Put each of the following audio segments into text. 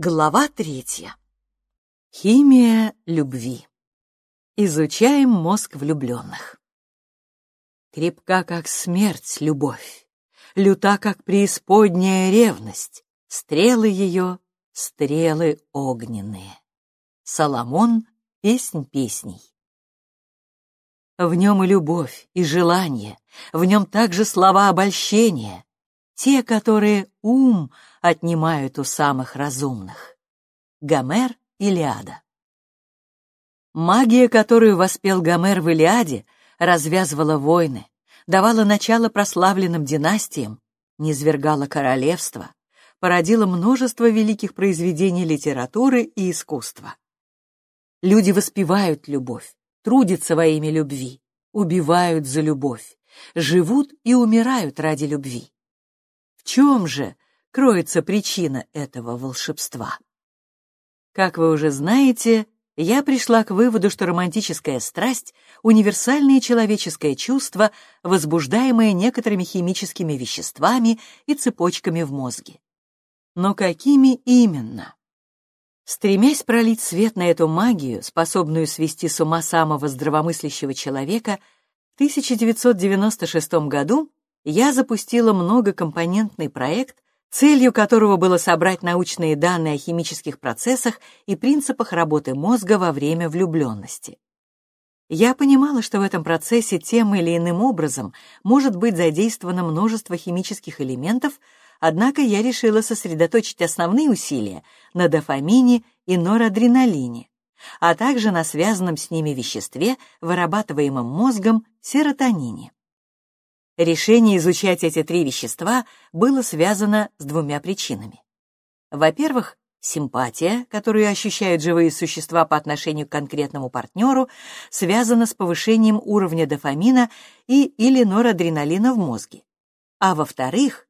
Глава третья. Химия любви. Изучаем мозг влюбленных. Крепка, как смерть, любовь, люта, как преисподняя ревность, стрелы ее — стрелы огненные. Соломон — песнь песней. В нем и любовь, и желание, в нем также слова обольщения, те, которые ум отнимают у самых разумных. Гомер Илиада. Магия, которую воспел Гомер в Илиаде, развязывала войны, давала начало прославленным династиям, низвергала королевства, породила множество великих произведений литературы и искусства. Люди воспевают любовь, трудятся во имя любви, убивают за любовь, живут и умирают ради любви. Чем же кроется причина этого волшебства? Как вы уже знаете, я пришла к выводу, что романтическая страсть — универсальное человеческое чувство, возбуждаемое некоторыми химическими веществами и цепочками в мозге. Но какими именно? Стремясь пролить свет на эту магию, способную свести с ума самого здравомыслящего человека, в 1996 году я запустила многокомпонентный проект, целью которого было собрать научные данные о химических процессах и принципах работы мозга во время влюбленности. Я понимала, что в этом процессе тем или иным образом может быть задействовано множество химических элементов, однако я решила сосредоточить основные усилия на дофамине и норадреналине, а также на связанном с ними веществе, вырабатываемом мозгом, серотонине. Решение изучать эти три вещества было связано с двумя причинами. Во-первых, симпатия, которую ощущают живые существа по отношению к конкретному партнеру, связана с повышением уровня дофамина и или норадреналина в мозге. А во-вторых,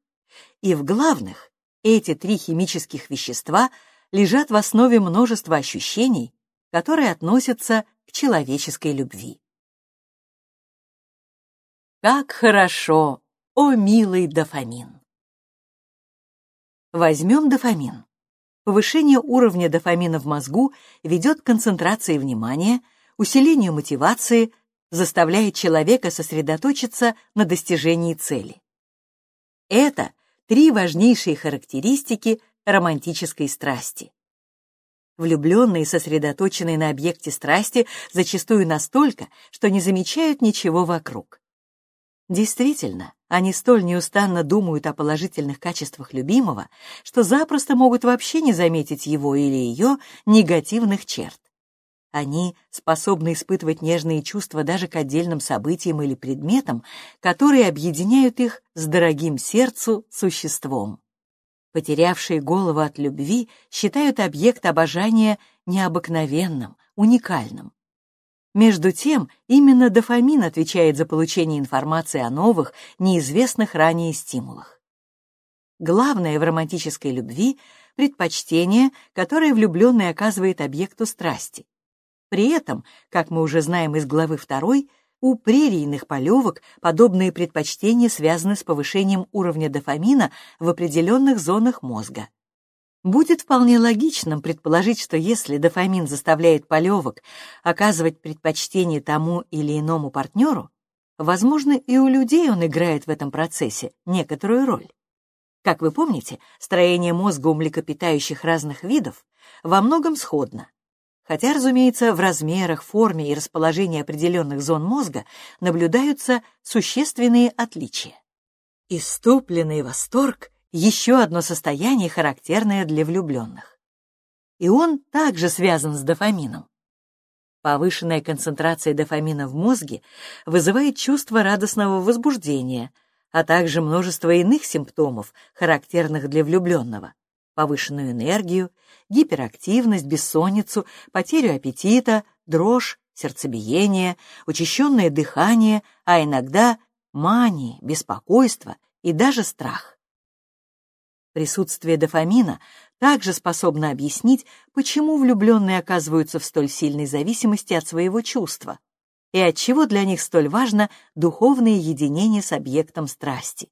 и в главных, эти три химических вещества лежат в основе множества ощущений, которые относятся к человеческой любви. Как хорошо, о милый дофамин! Возьмем дофамин. Повышение уровня дофамина в мозгу ведет к концентрации внимания, усилению мотивации, заставляет человека сосредоточиться на достижении цели. Это три важнейшие характеристики романтической страсти. Влюбленные, сосредоточенные на объекте страсти, зачастую настолько, что не замечают ничего вокруг. Действительно, они столь неустанно думают о положительных качествах любимого, что запросто могут вообще не заметить его или ее негативных черт. Они способны испытывать нежные чувства даже к отдельным событиям или предметам, которые объединяют их с дорогим сердцу существом. Потерявшие голову от любви считают объект обожания необыкновенным, уникальным. Между тем, именно дофамин отвечает за получение информации о новых, неизвестных ранее стимулах. Главное в романтической любви — предпочтение, которое влюбленный оказывает объекту страсти. При этом, как мы уже знаем из главы 2, у прерийных полевок подобные предпочтения связаны с повышением уровня дофамина в определенных зонах мозга. Будет вполне логичным предположить, что если дофамин заставляет полевок оказывать предпочтение тому или иному партнеру, возможно, и у людей он играет в этом процессе некоторую роль. Как вы помните, строение мозга у млекопитающих разных видов во многом сходно, хотя, разумеется, в размерах, форме и расположении определенных зон мозга наблюдаются существенные отличия. Иступленный восторг — еще одно состояние, характерное для влюбленных. И он также связан с дофамином. Повышенная концентрация дофамина в мозге вызывает чувство радостного возбуждения, а также множество иных симптомов, характерных для влюбленного. Повышенную энергию, гиперактивность, бессонницу, потерю аппетита, дрожь, сердцебиение, учащенное дыхание, а иногда мании, беспокойство и даже страх. Присутствие дофамина также способно объяснить, почему влюбленные оказываются в столь сильной зависимости от своего чувства и отчего для них столь важно духовное единение с объектом страсти.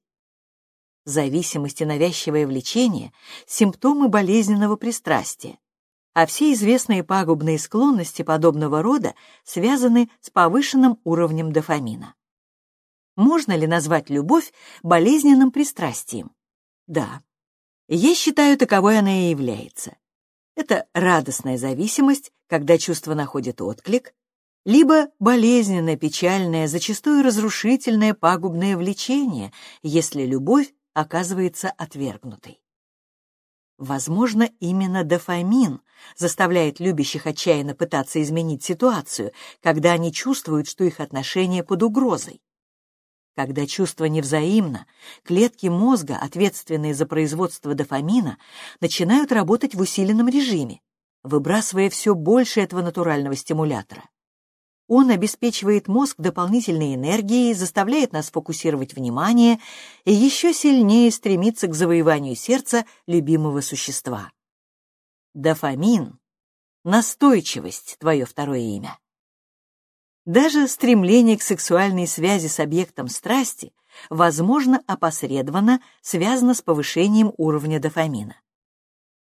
Зависимость и навязчивое влечение – симптомы болезненного пристрастия, а все известные пагубные склонности подобного рода связаны с повышенным уровнем дофамина. Можно ли назвать любовь болезненным пристрастием? Да. Я считаю, таковой она и является. Это радостная зависимость, когда чувство находит отклик, либо болезненное, печальное, зачастую разрушительное пагубное влечение, если любовь оказывается отвергнутой. Возможно, именно дофамин заставляет любящих отчаянно пытаться изменить ситуацию, когда они чувствуют, что их отношения под угрозой. Когда чувство невзаимно, клетки мозга, ответственные за производство дофамина, начинают работать в усиленном режиме, выбрасывая все больше этого натурального стимулятора. Он обеспечивает мозг дополнительной энергией, заставляет нас фокусировать внимание и еще сильнее стремиться к завоеванию сердца любимого существа. Дофамин — настойчивость, твое второе имя. Даже стремление к сексуальной связи с объектом страсти, возможно, опосредованно связано с повышением уровня дофамина.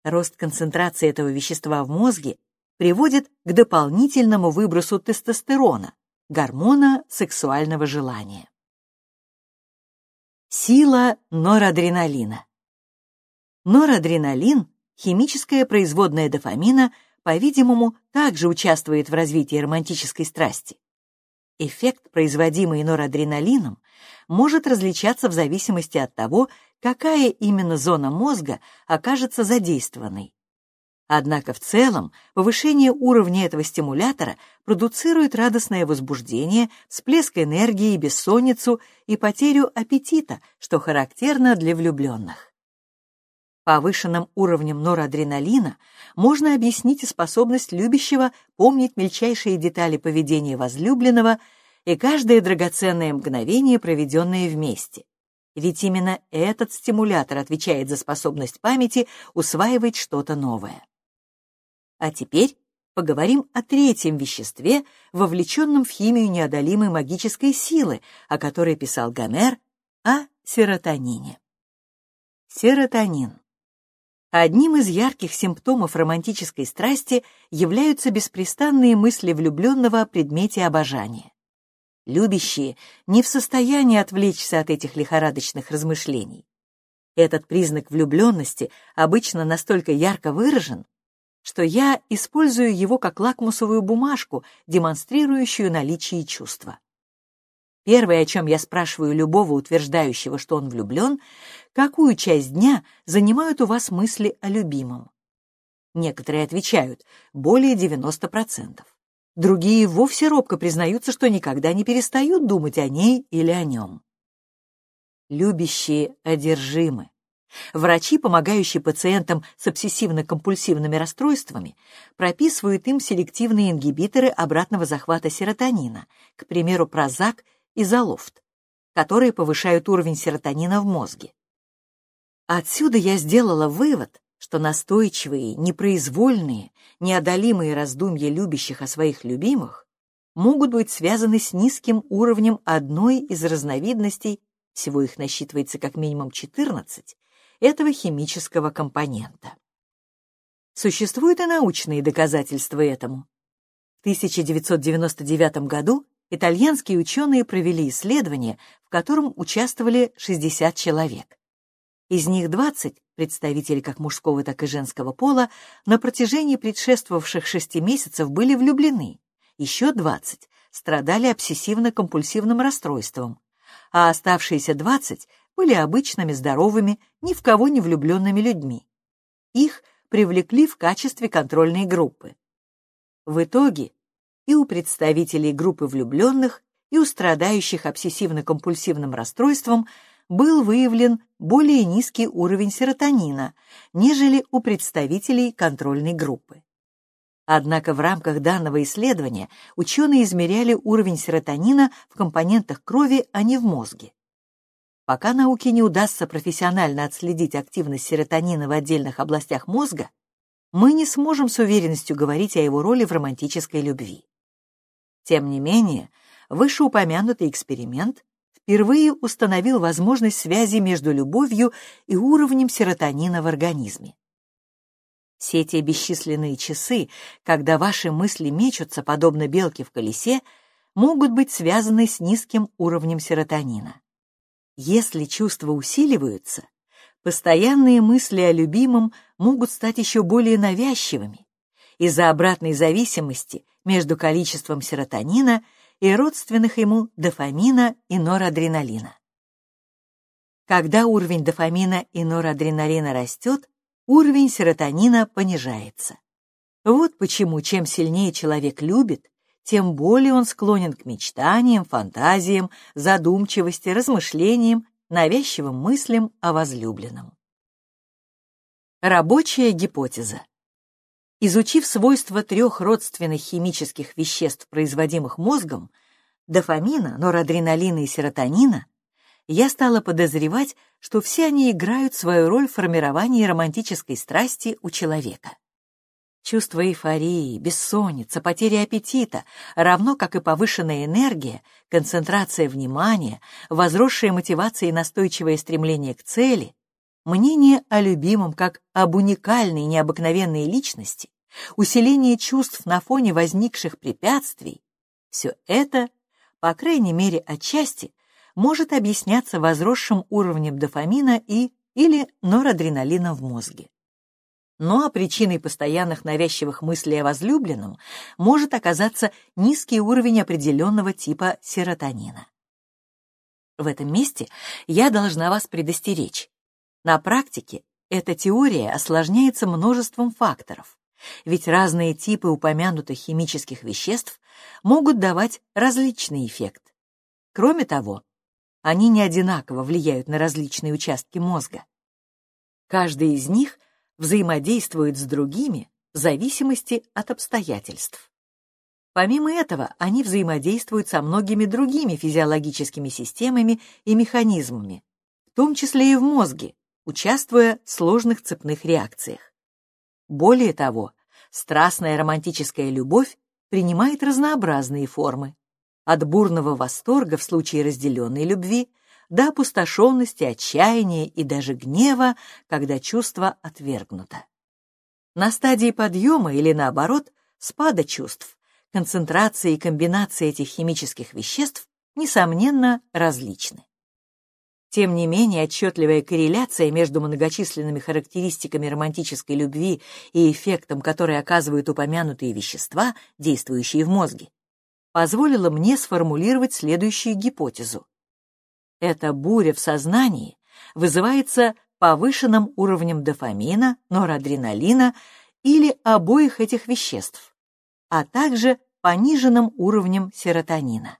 Рост концентрации этого вещества в мозге приводит к дополнительному выбросу тестостерона, гормона сексуального желания. Сила норадреналина. Норадреналин, химическое производное дофамина, по-видимому, также участвует в развитии романтической страсти. Эффект, производимый норадреналином, может различаться в зависимости от того, какая именно зона мозга окажется задействованной. Однако в целом повышение уровня этого стимулятора продуцирует радостное возбуждение, всплеск энергии, бессонницу и потерю аппетита, что характерно для влюбленных. Повышенным уровнем норадреналина можно объяснить и способность любящего помнить мельчайшие детали поведения возлюбленного и каждое драгоценное мгновение, проведенное вместе. Ведь именно этот стимулятор отвечает за способность памяти усваивать что-то новое. А теперь поговорим о третьем веществе, вовлеченном в химию неодолимой магической силы, о которой писал Гомер, о серотонине. Серотонин. Одним из ярких симптомов романтической страсти являются беспрестанные мысли влюбленного о предмете обожания. Любящие не в состоянии отвлечься от этих лихорадочных размышлений. Этот признак влюбленности обычно настолько ярко выражен, что я использую его как лакмусовую бумажку, демонстрирующую наличие чувства. Первое, о чем я спрашиваю любого утверждающего, что он влюблен, какую часть дня занимают у вас мысли о любимом? Некоторые отвечают более 90%. Другие вовсе робко признаются, что никогда не перестают думать о ней или о нем. Любящие одержимы. Врачи, помогающие пациентам с обсессивно-компульсивными расстройствами, прописывают им селективные ингибиторы обратного захвата серотонина, к примеру, Прозак и Залофт, которые повышают уровень серотонина в мозге. Отсюда я сделала вывод, что настойчивые, непроизвольные, неодолимые раздумья любящих о своих любимых могут быть связаны с низким уровнем одной из разновидностей, всего их насчитывается как минимум 14, этого химического компонента. Существуют и научные доказательства этому. В 1999 году итальянские ученые провели исследование, в котором участвовали 60 человек. Из них 20 представители как мужского, так и женского пола на протяжении предшествовавших шести месяцев были влюблены. Еще 20 страдали обсессивно-компульсивным расстройством, а оставшиеся 20 были обычными, здоровыми, ни в кого не влюбленными людьми. Их привлекли в качестве контрольной группы. В итоге и у представителей группы влюбленных, и у страдающих обсессивно-компульсивным расстройством был выявлен более низкий уровень серотонина, нежели у представителей контрольной группы. Однако в рамках данного исследования ученые измеряли уровень серотонина в компонентах крови, а не в мозге. Пока науке не удастся профессионально отследить активность серотонина в отдельных областях мозга, мы не сможем с уверенностью говорить о его роли в романтической любви. Тем не менее, вышеупомянутый эксперимент впервые установил возможность связи между любовью и уровнем серотонина в организме. Все те бесчисленные часы, когда ваши мысли мечутся, подобно белке в колесе, могут быть связаны с низким уровнем серотонина. Если чувства усиливаются, постоянные мысли о любимом могут стать еще более навязчивыми из-за обратной зависимости между количеством серотонина и родственных ему дофамина и норадреналина. Когда уровень дофамина и норадреналина растет, уровень серотонина понижается. Вот почему чем сильнее человек любит, тем более он склонен к мечтаниям, фантазиям, задумчивости, размышлениям, навязчивым мыслям о возлюбленном. Рабочая гипотеза. Изучив свойства трех родственных химических веществ, производимых мозгом, дофамина, норадреналина и серотонина, я стала подозревать, что все они играют свою роль в формировании романтической страсти у человека. Чувство эйфории, бессонница, потеря аппетита, равно как и повышенная энергия, концентрация внимания, возросшая мотивация и настойчивое стремление к цели Мнение о любимом как об уникальной необыкновенной личности, усиление чувств на фоне возникших препятствий — все это, по крайней мере отчасти, может объясняться возросшим уровнем дофамина и или норадреналина в мозге. Но ну, а причиной постоянных навязчивых мыслей о возлюбленном может оказаться низкий уровень определенного типа серотонина. В этом месте я должна вас предостеречь. На практике эта теория осложняется множеством факторов, ведь разные типы упомянутых химических веществ могут давать различный эффект. Кроме того, они не одинаково влияют на различные участки мозга. Каждый из них взаимодействует с другими в зависимости от обстоятельств. Помимо этого, они взаимодействуют со многими другими физиологическими системами и механизмами, в том числе и в мозге, участвуя в сложных цепных реакциях. Более того, страстная романтическая любовь принимает разнообразные формы, от бурного восторга в случае разделенной любви до опустошенности, отчаяния и даже гнева, когда чувство отвергнуто. На стадии подъема или наоборот спада чувств, концентрация и комбинация этих химических веществ, несомненно, различны. Тем не менее, отчетливая корреляция между многочисленными характеристиками романтической любви и эффектом, который оказывают упомянутые вещества, действующие в мозге, позволила мне сформулировать следующую гипотезу. Эта буря в сознании вызывается повышенным уровнем дофамина, норадреналина или обоих этих веществ, а также пониженным уровнем серотонина.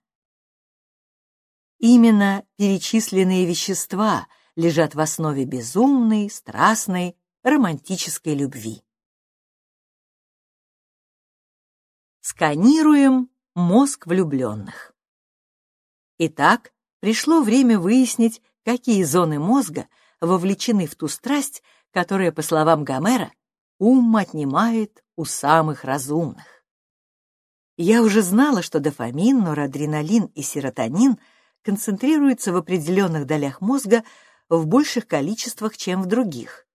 Именно перечисленные вещества лежат в основе безумной, страстной, романтической любви. Сканируем мозг влюбленных. Итак, пришло время выяснить, какие зоны мозга вовлечены в ту страсть, которая, по словам Гомера, ум отнимает у самых разумных. Я уже знала, что дофамин, норадреналин и серотонин — концентрируется в определенных долях мозга в больших количествах, чем в других.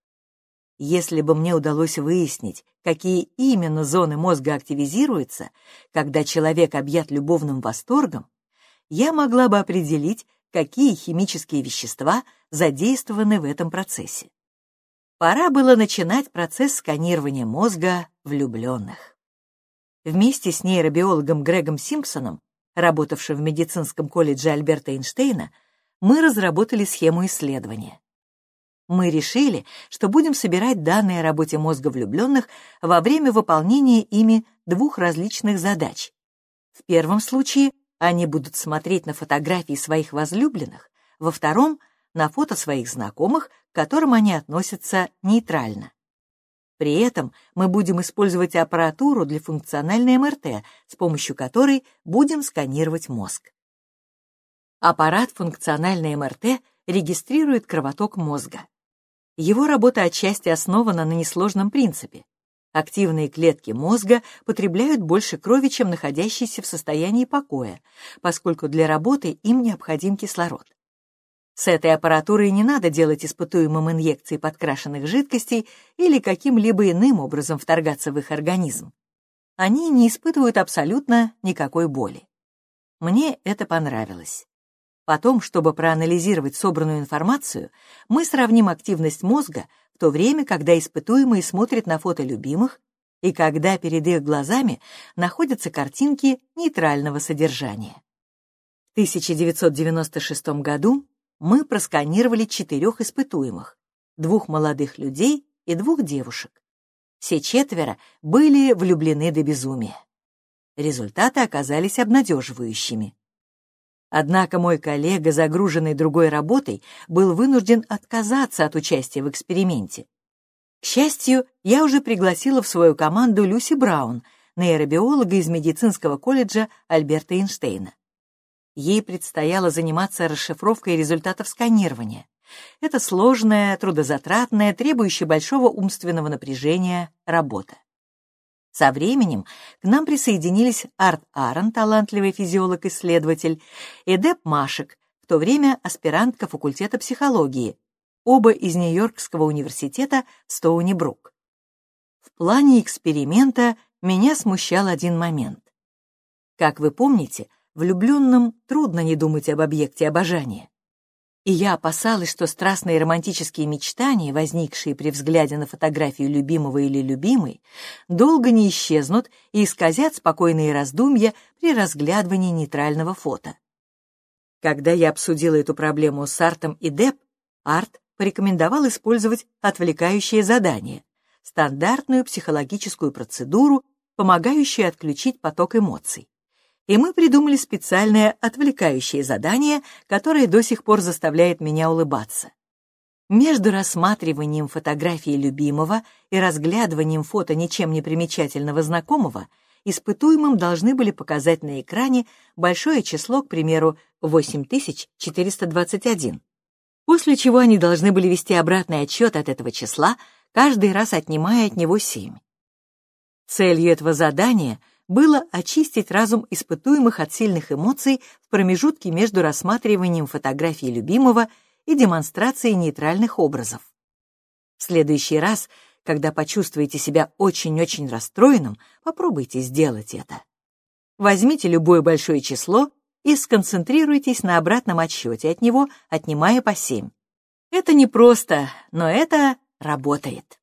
Если бы мне удалось выяснить, какие именно зоны мозга активизируются, когда человек объят любовным восторгом, я могла бы определить, какие химические вещества задействованы в этом процессе. Пора было начинать процесс сканирования мозга влюбленных. Вместе с нейробиологом Грегом Симпсоном работавшим в медицинском колледже Альберта Эйнштейна, мы разработали схему исследования. Мы решили, что будем собирать данные о работе мозга влюбленных во время выполнения ими двух различных задач. В первом случае они будут смотреть на фотографии своих возлюбленных, во втором — на фото своих знакомых, к которым они относятся нейтрально. При этом мы будем использовать аппаратуру для функциональной МРТ, с помощью которой будем сканировать мозг. Аппарат функциональной МРТ регистрирует кровоток мозга. Его работа отчасти основана на несложном принципе. Активные клетки мозга потребляют больше крови, чем находящиеся в состоянии покоя, поскольку для работы им необходим кислород. С этой аппаратурой не надо делать испытуемым инъекции подкрашенных жидкостей или каким-либо иным образом вторгаться в их организм. Они не испытывают абсолютно никакой боли. Мне это понравилось. Потом, чтобы проанализировать собранную информацию, мы сравним активность мозга в то время, когда испытуемые смотрят на фото любимых и когда перед их глазами находятся картинки нейтрального содержания. В 1996 году мы просканировали четырех испытуемых, двух молодых людей и двух девушек. Все четверо были влюблены до безумия. Результаты оказались обнадеживающими. Однако мой коллега, загруженный другой работой, был вынужден отказаться от участия в эксперименте. К счастью, я уже пригласила в свою команду Люси Браун, нейробиолога из медицинского колледжа Альберта Эйнштейна. Ей предстояло заниматься расшифровкой результатов сканирования. Это сложная, трудозатратная, требующая большого умственного напряжения работа. Со временем к нам присоединились Арт Аарон, талантливый физиолог-исследователь, и Деб Машек, в то время аспирантка факультета психологии, оба из Нью-Йоркского университета Стоуни-Брук. В плане эксперимента меня смущал один момент. Как вы помните, влюбленным трудно не думать об объекте обожания. И я опасалась, что страстные романтические мечтания, возникшие при взгляде на фотографию любимого или любимой, долго не исчезнут и исказят спокойные раздумья при разглядывании нейтрального фото. Когда я обсудила эту проблему с Артом и Деп, Арт порекомендовал использовать отвлекающее задание, стандартную психологическую процедуру, помогающую отключить поток эмоций и мы придумали специальное отвлекающее задание, которое до сих пор заставляет меня улыбаться. Между рассматриванием фотографии любимого и разглядыванием фото ничем не примечательного знакомого испытуемым должны были показать на экране большое число, к примеру, 8421, после чего они должны были вести обратный отчет от этого числа, каждый раз отнимая от него 7. Целью этого задания было очистить разум испытуемых от сильных эмоций в промежутке между рассматриванием фотографии любимого и демонстрацией нейтральных образов. В следующий раз, когда почувствуете себя очень-очень расстроенным, попробуйте сделать это. Возьмите любое большое число и сконцентрируйтесь на обратном отсчете от него, отнимая по 7. Это непросто, но это работает.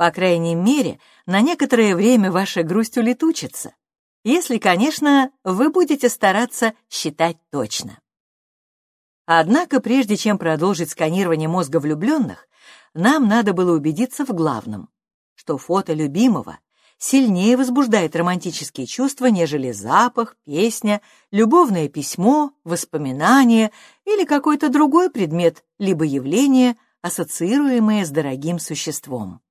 По крайней мере, на некоторое время ваша грусть улетучится, если, конечно, вы будете стараться считать точно. Однако, прежде чем продолжить сканирование мозга влюбленных, нам надо было убедиться в главном, что фото любимого сильнее возбуждает романтические чувства, нежели запах, песня, любовное письмо, воспоминание или какой-то другой предмет либо явление, ассоциируемое с дорогим существом.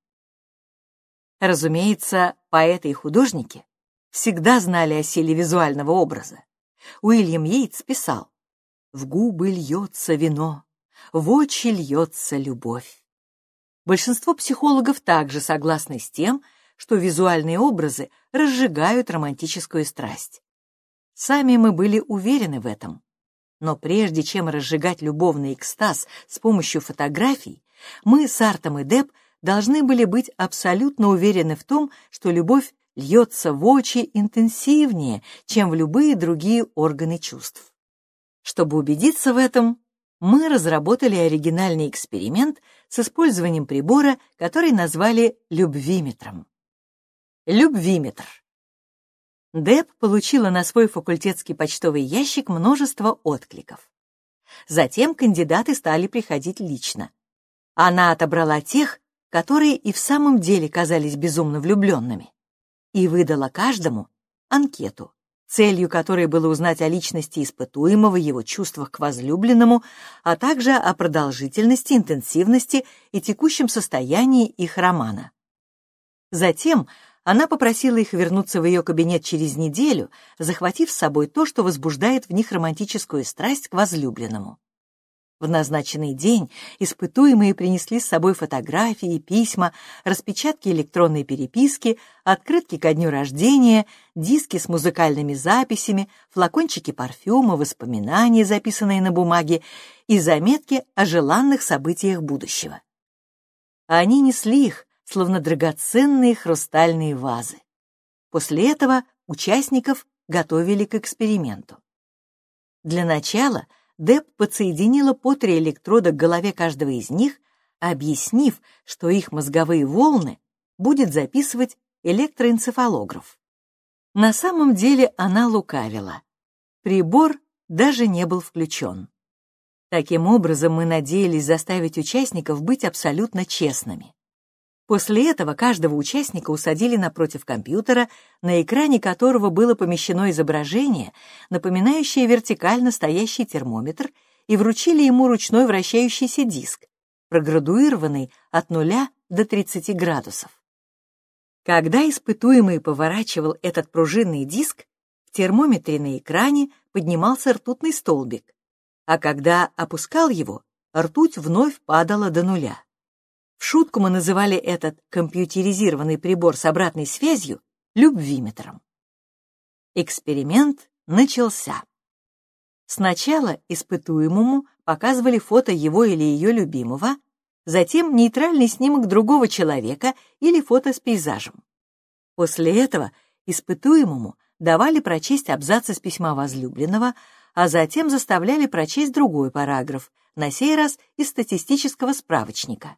Разумеется, поэты и художники всегда знали о силе визуального образа. Уильям Йейтс писал «В губы льется вино, в очи льется любовь». Большинство психологов также согласны с тем, что визуальные образы разжигают романтическую страсть. Сами мы были уверены в этом. Но прежде чем разжигать любовный экстаз с помощью фотографий, мы с Артом и Деб должны были быть абсолютно уверены в том, что любовь льется в очи интенсивнее, чем в любые другие органы чувств. Чтобы убедиться в этом, мы разработали оригинальный эксперимент с использованием прибора, который назвали любвиметром. Любвиметр. Деб получила на свой факультетский почтовый ящик множество откликов. Затем кандидаты стали приходить лично. Она отобрала тех, которые и в самом деле казались безумно влюбленными, и выдала каждому анкету, целью которой было узнать о личности испытуемого, его чувствах к возлюбленному, а также о продолжительности, интенсивности и текущем состоянии их романа. Затем она попросила их вернуться в ее кабинет через неделю, захватив с собой то, что возбуждает в них романтическую страсть к возлюбленному. В назначенный день испытуемые принесли с собой фотографии, письма, распечатки электронной переписки, открытки ко дню рождения, диски с музыкальными записями, флакончики парфюма, воспоминания, записанные на бумаге, и заметки о желанных событиях будущего. Они несли их, словно драгоценные хрустальные вазы. После этого участников готовили к эксперименту. Для начала – Деп подсоединила по три электрода к голове каждого из них, объяснив, что их мозговые волны будет записывать электроэнцефалограф. На самом деле она лукавила. Прибор даже не был включен. Таким образом, мы надеялись заставить участников быть абсолютно честными. После этого каждого участника усадили напротив компьютера, на экране которого было помещено изображение, напоминающее вертикально стоящий термометр, и вручили ему ручной вращающийся диск, проградуированный от 0 до 30 градусов. Когда испытуемый поворачивал этот пружинный диск, в термометре на экране поднимался ртутный столбик, а когда опускал его, ртуть вновь падала до нуля. В шутку мы называли этот компьютеризированный прибор с обратной связью любвиметром. Эксперимент начался. Сначала испытуемому показывали фото его или ее любимого, затем нейтральный снимок другого человека или фото с пейзажем. После этого испытуемому давали прочесть абзац из письма возлюбленного, а затем заставляли прочесть другой параграф, на сей раз из статистического справочника.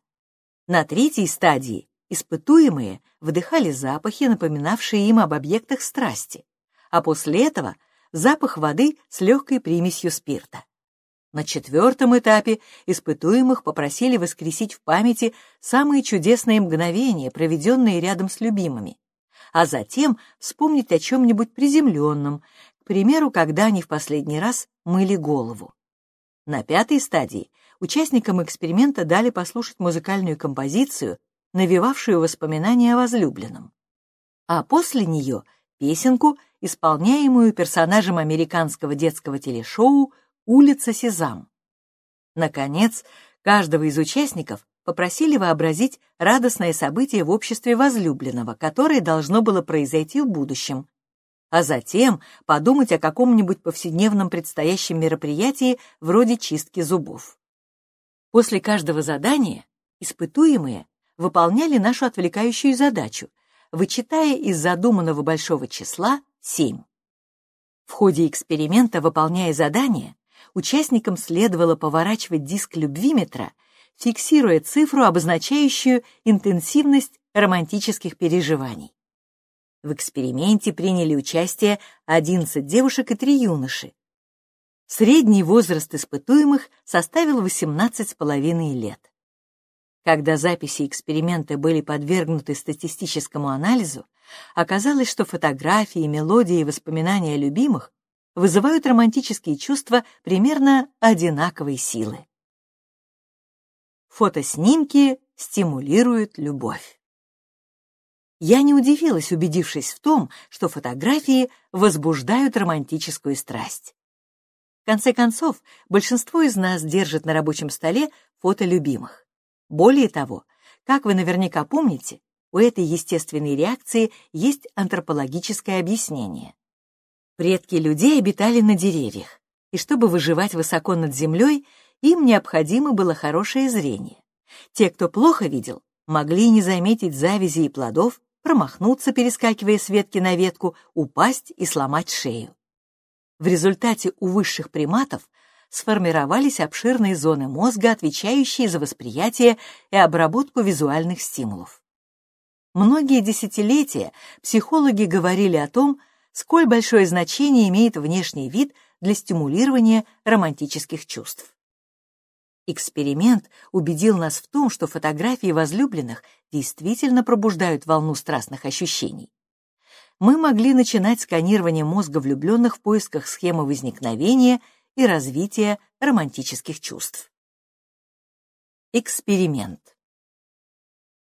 На третьей стадии испытуемые вдыхали запахи, напоминавшие им об объектах страсти, а после этого запах воды с легкой примесью спирта. На четвертом этапе испытуемых попросили воскресить в памяти самые чудесные мгновения, проведенные рядом с любимыми, а затем вспомнить о чем-нибудь приземленном, к примеру, когда они в последний раз мыли голову. На пятой стадии участникам эксперимента дали послушать музыкальную композицию, навевавшую воспоминания о возлюбленном. А после нее песенку, исполняемую персонажем американского детского телешоу «Улица Сезам». Наконец, каждого из участников попросили вообразить радостное событие в обществе возлюбленного, которое должно было произойти в будущем, а затем подумать о каком-нибудь повседневном предстоящем мероприятии вроде чистки зубов. После каждого задания испытуемые выполняли нашу отвлекающую задачу, вычитая из задуманного большого числа 7. В ходе эксперимента, выполняя задание, участникам следовало поворачивать диск любвиметра, фиксируя цифру, обозначающую интенсивность романтических переживаний. В эксперименте приняли участие 11 девушек и 3 юноши, Средний возраст испытуемых составил 18,5 лет. Когда записи эксперимента были подвергнуты статистическому анализу, оказалось, что фотографии, мелодии и воспоминания любимых вызывают романтические чувства примерно одинаковой силы. Фотоснимки стимулируют любовь. Я не удивилась, убедившись в том, что фотографии возбуждают романтическую страсть. В конце концов, большинство из нас держит на рабочем столе фото любимых. Более того, как вы наверняка помните, у этой естественной реакции есть антропологическое объяснение. Предки людей обитали на деревьях, и чтобы выживать высоко над землей, им необходимо было хорошее зрение. Те, кто плохо видел, могли не заметить завязи и плодов, промахнуться, перескакивая с ветки на ветку, упасть и сломать шею. В результате у высших приматов сформировались обширные зоны мозга, отвечающие за восприятие и обработку визуальных стимулов. Многие десятилетия психологи говорили о том, сколь большое значение имеет внешний вид для стимулирования романтических чувств. Эксперимент убедил нас в том, что фотографии возлюбленных действительно пробуждают волну страстных ощущений мы могли начинать сканирование мозга влюбленных в поисках схемы возникновения и развития романтических чувств. Эксперимент.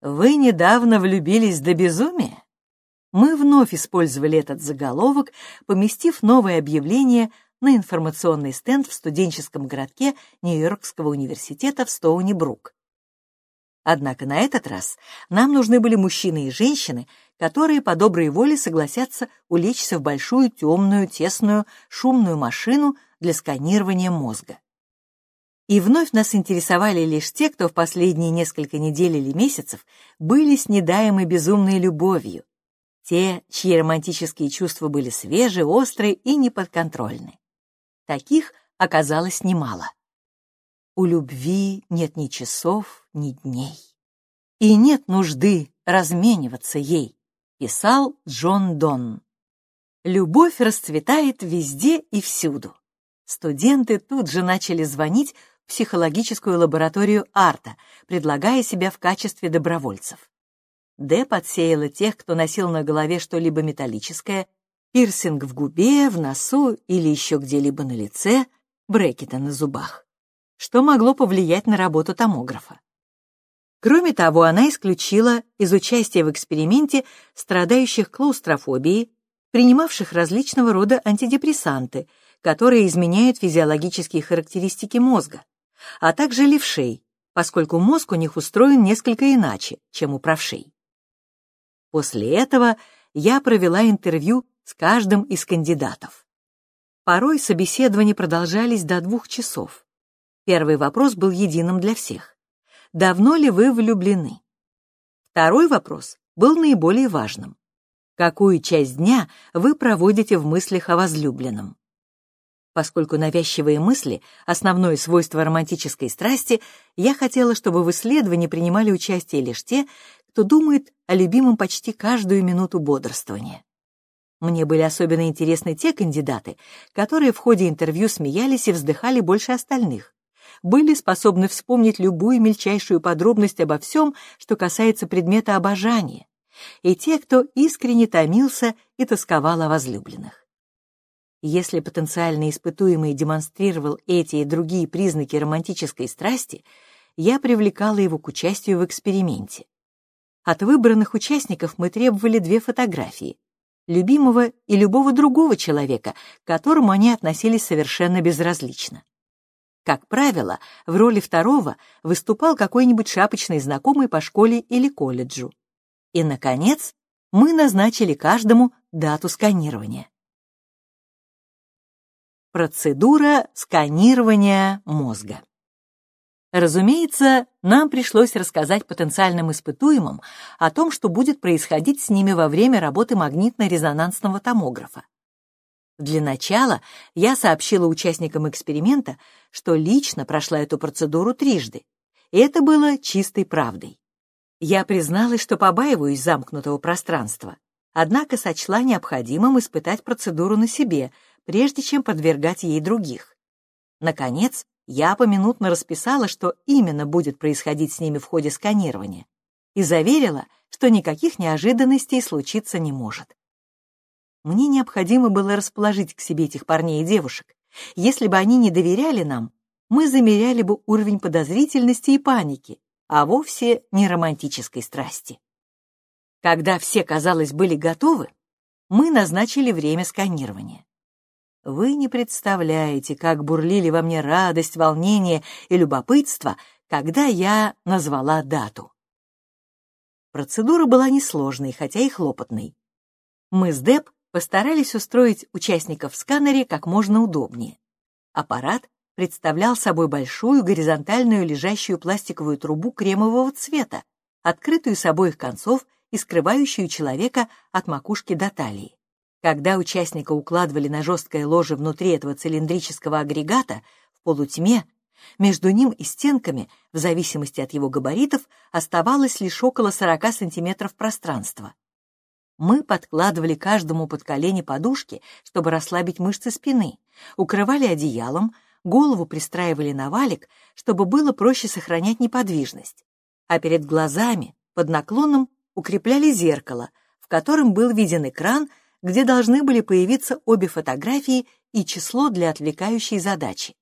Вы недавно влюбились до безумия? Мы вновь использовали этот заголовок, поместив новое объявление на информационный стенд в студенческом городке Нью-Йоркского университета в Стоуни-Брук. Однако на этот раз нам нужны были мужчины и женщины, которые по доброй воле согласятся улечься в большую, темную, тесную, шумную машину для сканирования мозга. И вновь нас интересовали лишь те, кто в последние несколько недель или месяцев были снедаемы безумной любовью, те, чьи романтические чувства были свежие, острые и неподконтрольны. Таких оказалось немало. У любви нет ни часов, ни дней. И нет нужды размениваться ей, писал Джон Донн. Любовь расцветает везде и всюду. Студенты тут же начали звонить в психологическую лабораторию Арта, предлагая себя в качестве добровольцев. Д подсеяла тех, кто носил на голове что-либо металлическое, пирсинг в губе, в носу или еще где-либо на лице, брекеты на зубах что могло повлиять на работу томографа. Кроме того, она исключила из участия в эксперименте страдающих клаустрофобией, принимавших различного рода антидепрессанты, которые изменяют физиологические характеристики мозга, а также левшей, поскольку мозг у них устроен несколько иначе, чем у правшей. После этого я провела интервью с каждым из кандидатов. Порой собеседования продолжались до двух часов. Первый вопрос был единым для всех. Давно ли вы влюблены? Второй вопрос был наиболее важным. Какую часть дня вы проводите в мыслях о возлюбленном? Поскольку навязчивые мысли — основное свойство романтической страсти, я хотела, чтобы в исследовании принимали участие лишь те, кто думает о любимом почти каждую минуту бодрствования. Мне были особенно интересны те кандидаты, которые в ходе интервью смеялись и вздыхали больше остальных были способны вспомнить любую мельчайшую подробность обо всем, что касается предмета обожания, и те, кто искренне томился и тосковал о возлюбленных. Если потенциально испытуемый демонстрировал эти и другие признаки романтической страсти, я привлекала его к участию в эксперименте. От выбранных участников мы требовали две фотографии — любимого и любого другого человека, к которому они относились совершенно безразлично. Как правило, в роли второго выступал какой-нибудь шапочный знакомый по школе или колледжу. И, наконец, мы назначили каждому дату сканирования. Процедура сканирования мозга. Разумеется, нам пришлось рассказать потенциальным испытуемым о том, что будет происходить с ними во время работы магнитно-резонансного томографа. Для начала я сообщила участникам эксперимента, что лично прошла эту процедуру трижды, и это было чистой правдой. Я призналась, что побаиваюсь замкнутого пространства, однако сочла необходимым испытать процедуру на себе, прежде чем подвергать ей других. Наконец, я поминутно расписала, что именно будет происходить с ними в ходе сканирования, и заверила, что никаких неожиданностей случиться не может. Мне необходимо было расположить к себе этих парней и девушек. Если бы они не доверяли нам, мы замеряли бы уровень подозрительности и паники, а вовсе не романтической страсти. Когда все, казалось, были готовы, мы назначили время сканирования. Вы не представляете, как бурлили во мне радость, волнение и любопытство, когда я назвала дату. Процедура была несложной, хотя и хлопотной. Мы с Деб постарались устроить участников в сканере как можно удобнее. Аппарат представлял собой большую горизонтальную лежащую пластиковую трубу кремового цвета, открытую с обоих концов и скрывающую человека от макушки до талии. Когда участника укладывали на жесткое ложе внутри этого цилиндрического агрегата, в полутьме, между ним и стенками, в зависимости от его габаритов, оставалось лишь около 40 сантиметров пространства. Мы подкладывали каждому под колени подушки, чтобы расслабить мышцы спины, укрывали одеялом, голову пристраивали на валик, чтобы было проще сохранять неподвижность. А перед глазами, под наклоном, укрепляли зеркало, в котором был виден экран, где должны были появиться обе фотографии и число для отвлекающей задачи.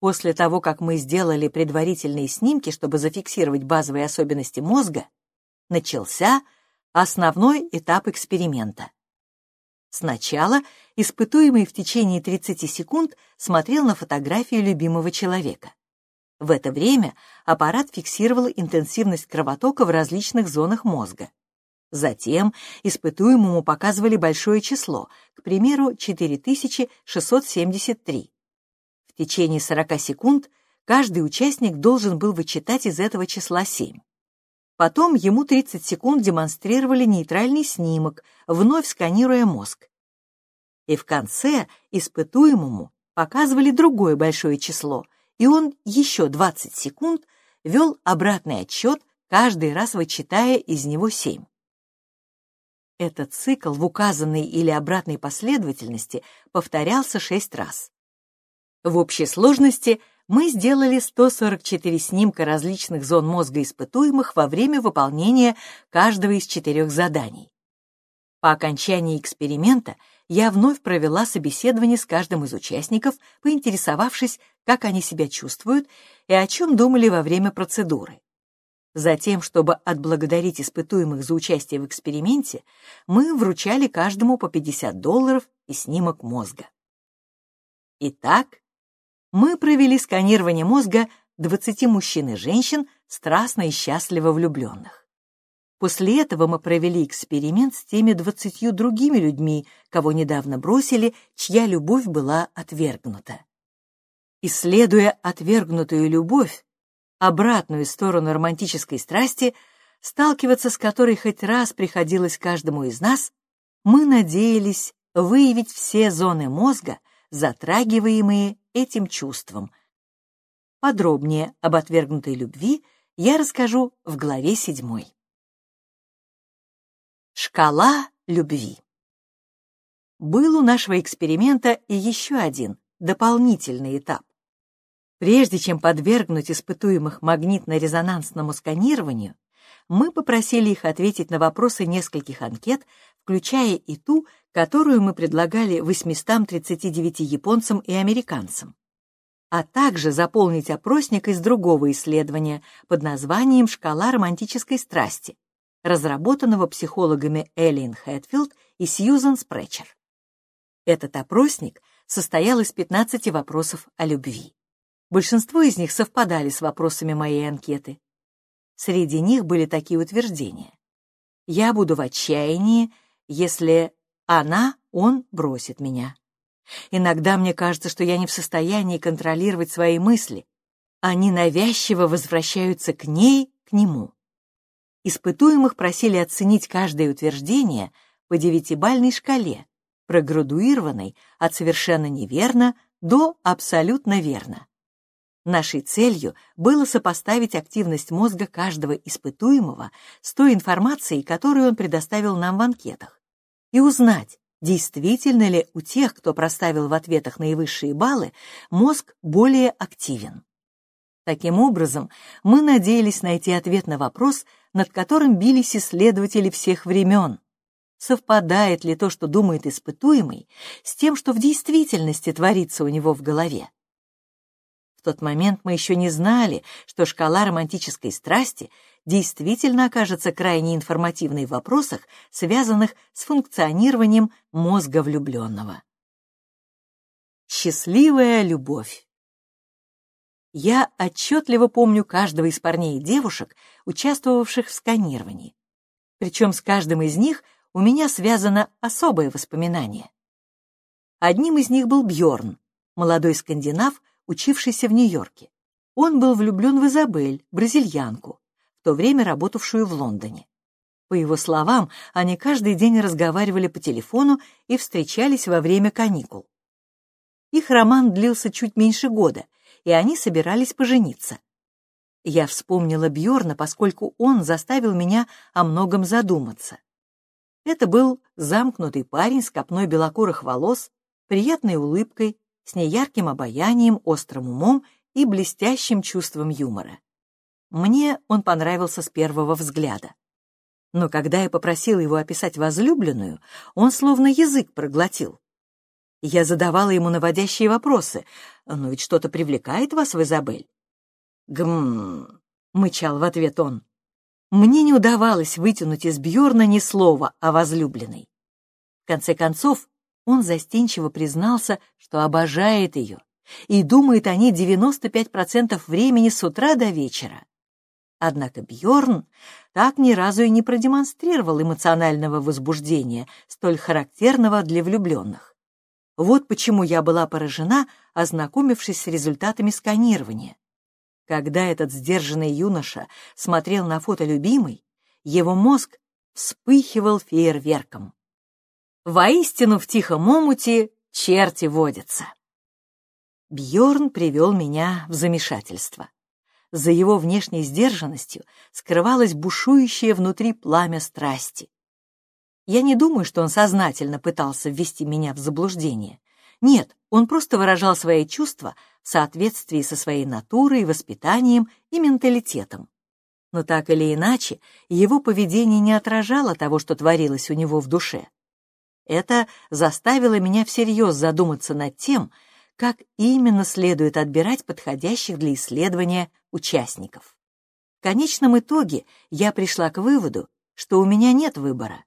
После того, как мы сделали предварительные снимки, чтобы зафиксировать базовые особенности мозга, начался Основной этап эксперимента. Сначала испытуемый в течение 30 секунд смотрел на фотографию любимого человека. В это время аппарат фиксировал интенсивность кровотока в различных зонах мозга. Затем испытуемому показывали большое число, к примеру, 4673. В течение 40 секунд каждый участник должен был вычитать из этого числа 7. Потом ему 30 секунд демонстрировали нейтральный снимок, вновь сканируя мозг. И в конце испытуемому показывали другое большое число, и он еще 20 секунд вел обратный отчет, каждый раз вычитая из него 7. Этот цикл в указанной или обратной последовательности повторялся 6 раз. В общей сложности мы сделали 144 снимка различных зон мозга испытуемых во время выполнения каждого из четырех заданий. По окончании эксперимента я вновь провела собеседование с каждым из участников, поинтересовавшись, как они себя чувствуют и о чем думали во время процедуры. Затем, чтобы отблагодарить испытуемых за участие в эксперименте, мы вручали каждому по 50 долларов и снимок мозга. Итак, мы провели сканирование мозга 20 мужчин и женщин, страстно и счастливо влюбленных. После этого мы провели эксперимент с теми двадцатью другими людьми, кого недавно бросили, чья любовь была отвергнута. Исследуя отвергнутую любовь, обратную сторону романтической страсти, сталкиваться с которой хоть раз приходилось каждому из нас, мы надеялись выявить все зоны мозга, затрагиваемые этим чувством. Подробнее об отвергнутой любви я расскажу в главе 7. Шкала любви. Был у нашего эксперимента и еще один, дополнительный этап. Прежде чем подвергнуть испытуемых магнитно-резонансному сканированию, мы попросили их ответить на вопросы нескольких анкет, включая и ту, которую мы предлагали 839 японцам и американцам, а также заполнить опросник из другого исследования под названием «Шкала романтической страсти», разработанного психологами Эллен Хэтфилд и Сьюзан Спречер. Этот опросник состоял из 15 вопросов о любви. Большинство из них совпадали с вопросами моей анкеты. Среди них были такие утверждения. «Я буду в отчаянии, если она, он бросит меня. Иногда мне кажется, что я не в состоянии контролировать свои мысли. Они навязчиво возвращаются к ней, к нему. Испытуемых просили оценить каждое утверждение по девятибальной шкале, проградуированной от совершенно неверно до абсолютно верно. Нашей целью было сопоставить активность мозга каждого испытуемого с той информацией, которую он предоставил нам в анкетах и узнать, действительно ли у тех, кто проставил в ответах наивысшие баллы, мозг более активен. Таким образом, мы надеялись найти ответ на вопрос, над которым бились исследователи всех времен. Совпадает ли то, что думает испытуемый, с тем, что в действительности творится у него в голове? В тот момент мы еще не знали, что шкала романтической страсти действительно окажется крайне информативной в вопросах, связанных с функционированием мозга влюбленного. Счастливая любовь. Я отчетливо помню каждого из парней и девушек, участвовавших в сканировании. Причем с каждым из них у меня связано особое воспоминание. Одним из них был Бьорн, молодой скандинав, учившийся в Нью-Йорке. Он был влюблен в Изабель, бразильянку, то время работавшую в Лондоне. По его словам, они каждый день разговаривали по телефону и встречались во время каникул. Их роман длился чуть меньше года, и они собирались пожениться. Я вспомнила Бьорна, поскольку он заставил меня о многом задуматься. Это был замкнутый парень с копной белокурых волос, приятной улыбкой, с неярким обаянием, острым умом и блестящим чувством юмора. Мне он понравился с первого взгляда. Но когда я попросила его описать возлюбленную, он словно язык проглотил. Я задавала ему наводящие вопросы. «Но ведь что-то привлекает вас в Изабель?» «Гм...» — мычал в ответ он. Мне не удавалось вытянуть из Бьорна ни слова о возлюбленной. В конце концов, он застенчиво признался, что обожает ее и думает о ней 95% времени с утра до вечера. Однако Бьорн так ни разу и не продемонстрировал эмоционального возбуждения, столь характерного для влюбленных. Вот почему я была поражена, ознакомившись с результатами сканирования. Когда этот сдержанный юноша смотрел на фото любимой, его мозг вспыхивал фейерверком. Воистину в тихом омуте черти водятся. Бьорн привел меня в замешательство. За его внешней сдержанностью скрывалось бушующее внутри пламя страсти. Я не думаю, что он сознательно пытался ввести меня в заблуждение. Нет, он просто выражал свои чувства в соответствии со своей натурой, воспитанием и менталитетом. Но так или иначе, его поведение не отражало того, что творилось у него в душе. Это заставило меня всерьез задуматься над тем, как именно следует отбирать подходящих для исследования участников. В конечном итоге я пришла к выводу, что у меня нет выбора.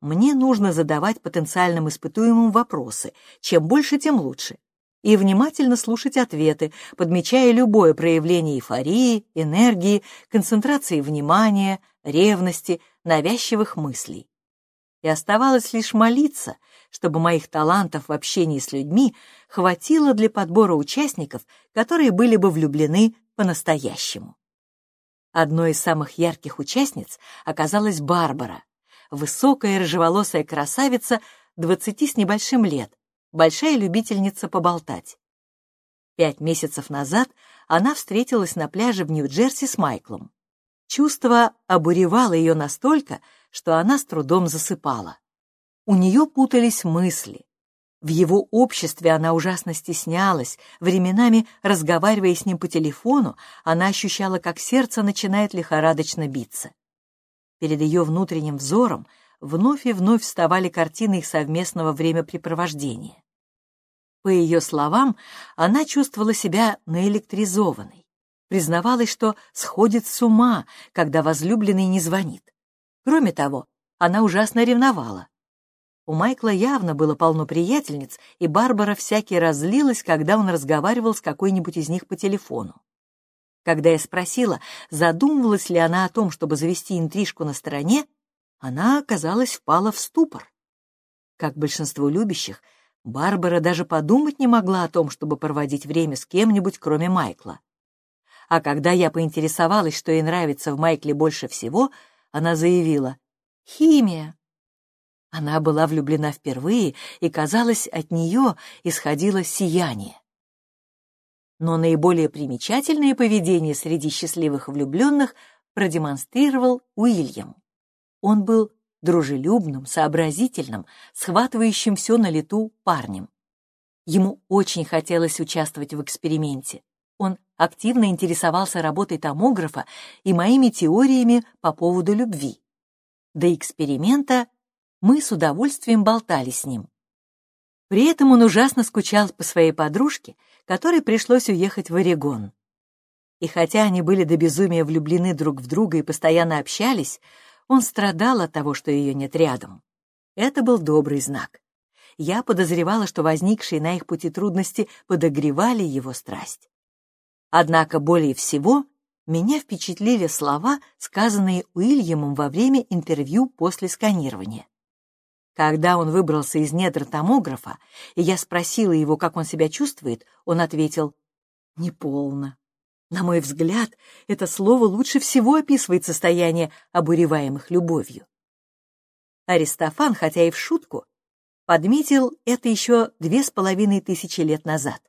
Мне нужно задавать потенциальным испытуемым вопросы, чем больше, тем лучше, и внимательно слушать ответы, подмечая любое проявление эйфории, энергии, концентрации внимания, ревности, навязчивых мыслей и оставалось лишь молиться, чтобы моих талантов в общении с людьми хватило для подбора участников, которые были бы влюблены по-настоящему. Одной из самых ярких участниц оказалась Барбара, высокая рыжеволосая красавица двадцати с небольшим лет, большая любительница поболтать. Пять месяцев назад она встретилась на пляже в Нью-Джерси с Майклом. Чувство обуревало ее настолько, что она с трудом засыпала. У нее путались мысли. В его обществе она ужасно стеснялась, временами, разговаривая с ним по телефону, она ощущала, как сердце начинает лихорадочно биться. Перед ее внутренним взором вновь и вновь вставали картины их совместного времяпрепровождения. По ее словам, она чувствовала себя наэлектризованной, признавалась, что сходит с ума, когда возлюбленный не звонит. Кроме того, она ужасно ревновала. У Майкла явно было полно приятельниц, и Барбара всякий раз злилась, когда он разговаривал с какой-нибудь из них по телефону. Когда я спросила, задумывалась ли она о том, чтобы завести интрижку на стороне, она, казалось, впала в ступор. Как большинство любящих, Барбара даже подумать не могла о том, чтобы проводить время с кем-нибудь, кроме Майкла. А когда я поинтересовалась, что ей нравится в Майкле больше всего — она заявила «Химия». Она была влюблена впервые, и, казалось, от нее исходило сияние. Но наиболее примечательное поведение среди счастливых влюбленных продемонстрировал Уильям. Он был дружелюбным, сообразительным, схватывающим все на лету парнем. Ему очень хотелось участвовать в эксперименте. Он активно интересовался работой томографа и моими теориями по поводу любви. До эксперимента мы с удовольствием болтали с ним. При этом он ужасно скучал по своей подружке, которой пришлось уехать в Орегон. И хотя они были до безумия влюблены друг в друга и постоянно общались, он страдал от того, что ее нет рядом. Это был добрый знак. Я подозревала, что возникшие на их пути трудности подогревали его страсть. Однако более всего меня впечатлили слова, сказанные Уильямом во время интервью после сканирования. Когда он выбрался из недр томографа, и я спросила его, как он себя чувствует, он ответил «Неполно». На мой взгляд, это слово лучше всего описывает состояние обуреваемых любовью. Аристофан, хотя и в шутку, подметил это еще две с половиной тысячи лет назад.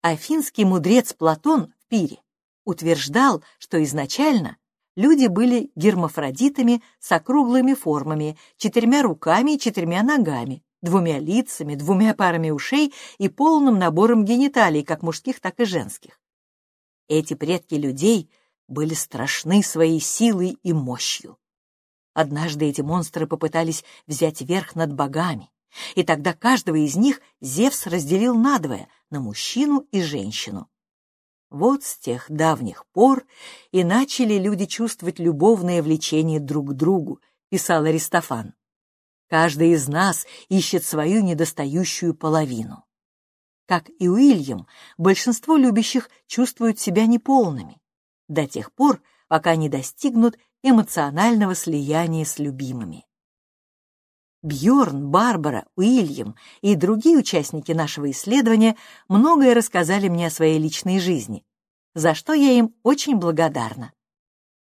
Афинский мудрец Платон в Пире утверждал, что изначально люди были гермафродитами с округлыми формами, четырьмя руками и четырьмя ногами, двумя лицами, двумя парами ушей и полным набором гениталий, как мужских, так и женских. Эти предки людей были страшны своей силой и мощью. Однажды эти монстры попытались взять верх над богами, и тогда каждого из них Зевс разделил надвое, на мужчину и женщину. Вот с тех давних пор и начали люди чувствовать любовное влечение друг к другу, писал Аристофан. Каждый из нас ищет свою недостающую половину. Как и Уильям, большинство любящих чувствуют себя неполными до тех пор, пока не достигнут эмоционального слияния с любимыми. Бьорн, Барбара, Уильям и другие участники нашего исследования многое рассказали мне о своей личной жизни, за что я им очень благодарна.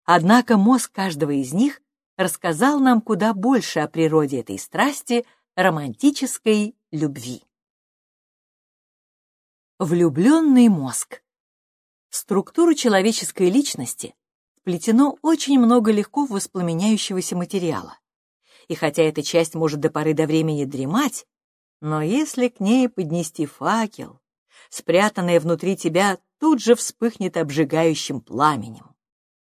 Однако мозг каждого из них рассказал нам куда больше о природе этой страсти, романтической любви. Влюбленный мозг. В структуру человеческой личности вплетено очень много легко воспламеняющегося материала. И хотя эта часть может до поры до времени дремать, но если к ней поднести факел, спрятанное внутри тебя тут же вспыхнет обжигающим пламенем.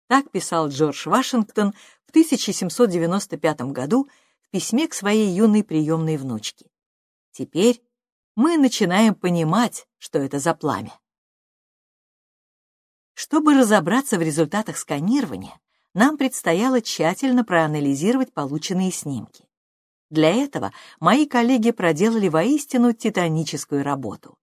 Так писал Джордж Вашингтон в 1795 году в письме к своей юной приемной внучке. Теперь мы начинаем понимать, что это за пламя. Чтобы разобраться в результатах сканирования, нам предстояло тщательно проанализировать полученные снимки. Для этого мои коллеги проделали воистину титаническую работу.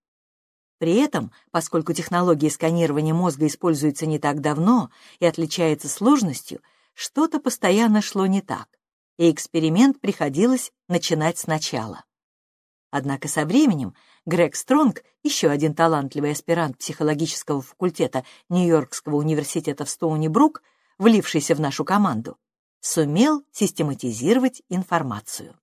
При этом, поскольку технология сканирования мозга используется не так давно и отличается сложностью, что-то постоянно шло не так, и эксперимент приходилось начинать сначала. Однако со временем Грег Стронг, еще один талантливый аспирант психологического факультета Нью-Йоркского университета в Стоуни-Брук, влившийся в нашу команду, сумел систематизировать информацию.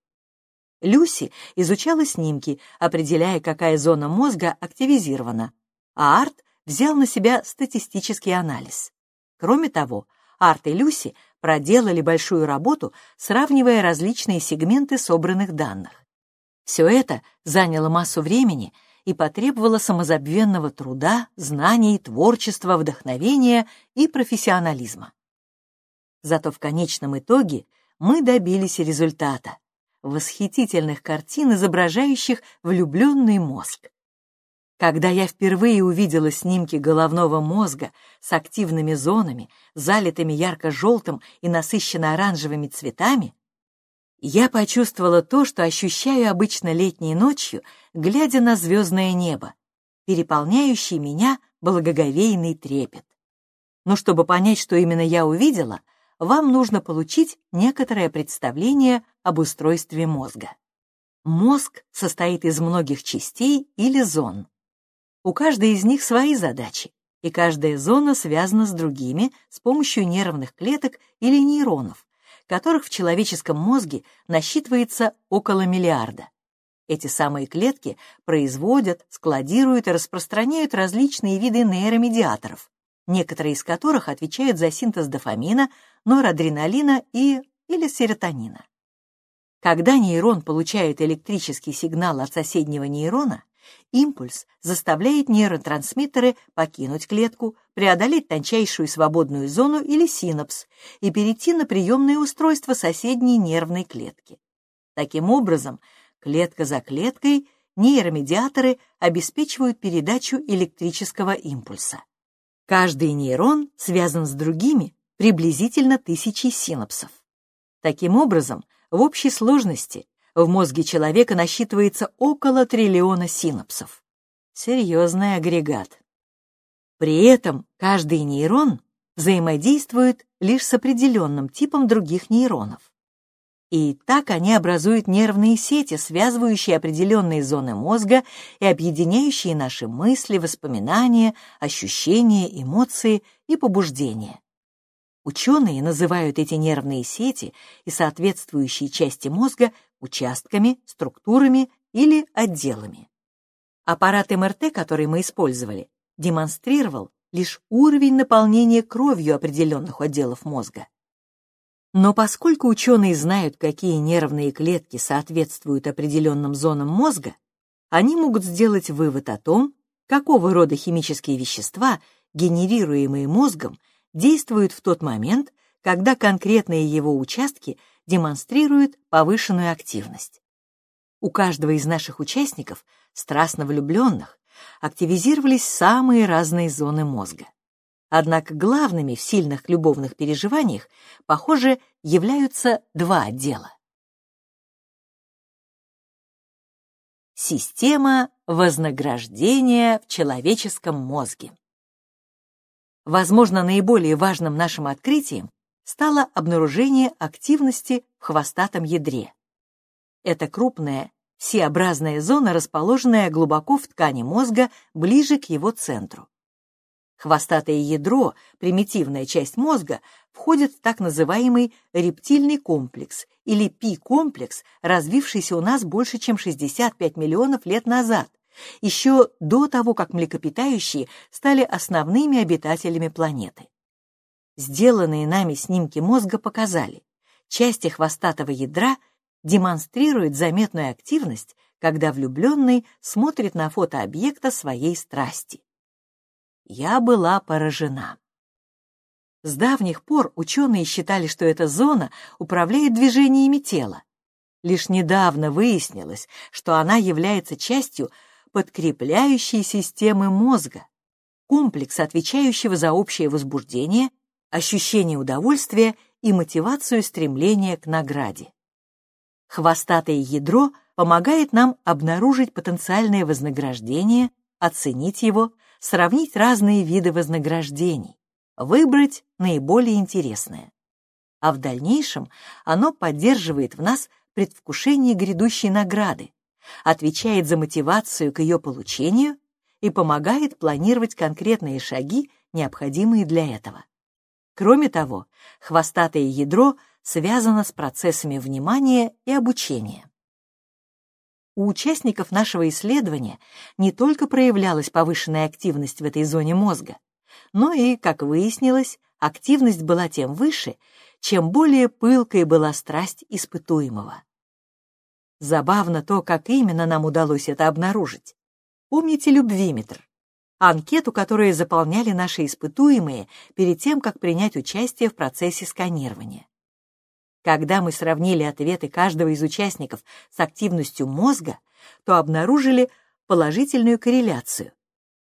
Люси изучала снимки, определяя, какая зона мозга активизирована, а Арт взял на себя статистический анализ. Кроме того, Арт и Люси проделали большую работу, сравнивая различные сегменты собранных данных. Все это заняло массу времени и потребовало самозабвенного труда, знаний, творчества, вдохновения и профессионализма. Зато в конечном итоге мы добились результата — восхитительных картин, изображающих влюбленный мозг. Когда я впервые увидела снимки головного мозга с активными зонами, залитыми ярко-желтым и насыщенно-оранжевыми цветами, я почувствовала то, что ощущаю обычно летней ночью, глядя на звездное небо, переполняющий меня благоговейный трепет. Но чтобы понять, что именно я увидела, вам нужно получить некоторое представление об устройстве мозга. Мозг состоит из многих частей или зон. У каждой из них свои задачи, и каждая зона связана с другими с помощью нервных клеток или нейронов, которых в человеческом мозге насчитывается около миллиарда. Эти самые клетки производят, складируют и распространяют различные виды нейромедиаторов, некоторые из которых отвечают за синтез дофамина, норадреналина и или серотонина. Когда нейрон получает электрический сигнал от соседнего нейрона, Импульс заставляет нейротрансмиттеры покинуть клетку, преодолеть тончайшую свободную зону или синапс и перейти на приемное устройство соседней нервной клетки. Таким образом, клетка за клеткой нейромедиаторы обеспечивают передачу электрического импульса. Каждый нейрон связан с другими приблизительно тысячей синапсов. Таким образом, в общей сложности в мозге человека насчитывается около триллиона синапсов. Серьезный агрегат. При этом каждый нейрон взаимодействует лишь с определенным типом других нейронов. И так они образуют нервные сети, связывающие определенные зоны мозга и объединяющие наши мысли, воспоминания, ощущения, эмоции и побуждения. Ученые называют эти нервные сети и соответствующие части мозга участками, структурами или отделами. Аппарат МРТ, который мы использовали, демонстрировал лишь уровень наполнения кровью определенных отделов мозга. Но поскольку ученые знают, какие нервные клетки соответствуют определенным зонам мозга, они могут сделать вывод о том, какого рода химические вещества, генерируемые мозгом, действуют в тот момент, когда конкретные его участки демонстрирует повышенную активность. У каждого из наших участников, страстно влюбленных, активизировались самые разные зоны мозга. Однако главными в сильных любовных переживаниях, похоже, являются два отдела. Система вознаграждения в человеческом мозге. Возможно, наиболее важным нашим открытием стало обнаружение активности в хвостатом ядре. Это крупная, всеобразная зона, расположенная глубоко в ткани мозга, ближе к его центру. Хвостатое ядро, примитивная часть мозга, входит в так называемый рептильный комплекс или пи-комплекс, развившийся у нас больше, чем 65 миллионов лет назад, еще до того, как млекопитающие стали основными обитателями планеты. Сделанные нами снимки мозга показали, части хвостатого ядра демонстрируют заметную активность, когда влюбленный смотрит на фото объекта своей страсти. Я была поражена. С давних пор ученые считали, что эта зона управляет движениями тела. Лишь недавно выяснилось, что она является частью подкрепляющей системы мозга, комплекса, отвечающего за общее возбуждение, ощущение удовольствия и мотивацию стремления к награде. Хвостатое ядро помогает нам обнаружить потенциальное вознаграждение, оценить его, сравнить разные виды вознаграждений, выбрать наиболее интересное. А в дальнейшем оно поддерживает в нас предвкушение грядущей награды, отвечает за мотивацию к ее получению и помогает планировать конкретные шаги, необходимые для этого. Кроме того, хвостатое ядро связано с процессами внимания и обучения. У участников нашего исследования не только проявлялась повышенная активность в этой зоне мозга, но и, как выяснилось, активность была тем выше, чем более пылкой была страсть испытуемого. Забавно то, как именно нам удалось это обнаружить. Помните любвиметр? Анкету, которую заполняли наши испытуемые перед тем, как принять участие в процессе сканирования. Когда мы сравнили ответы каждого из участников с активностью мозга, то обнаружили положительную корреляцию.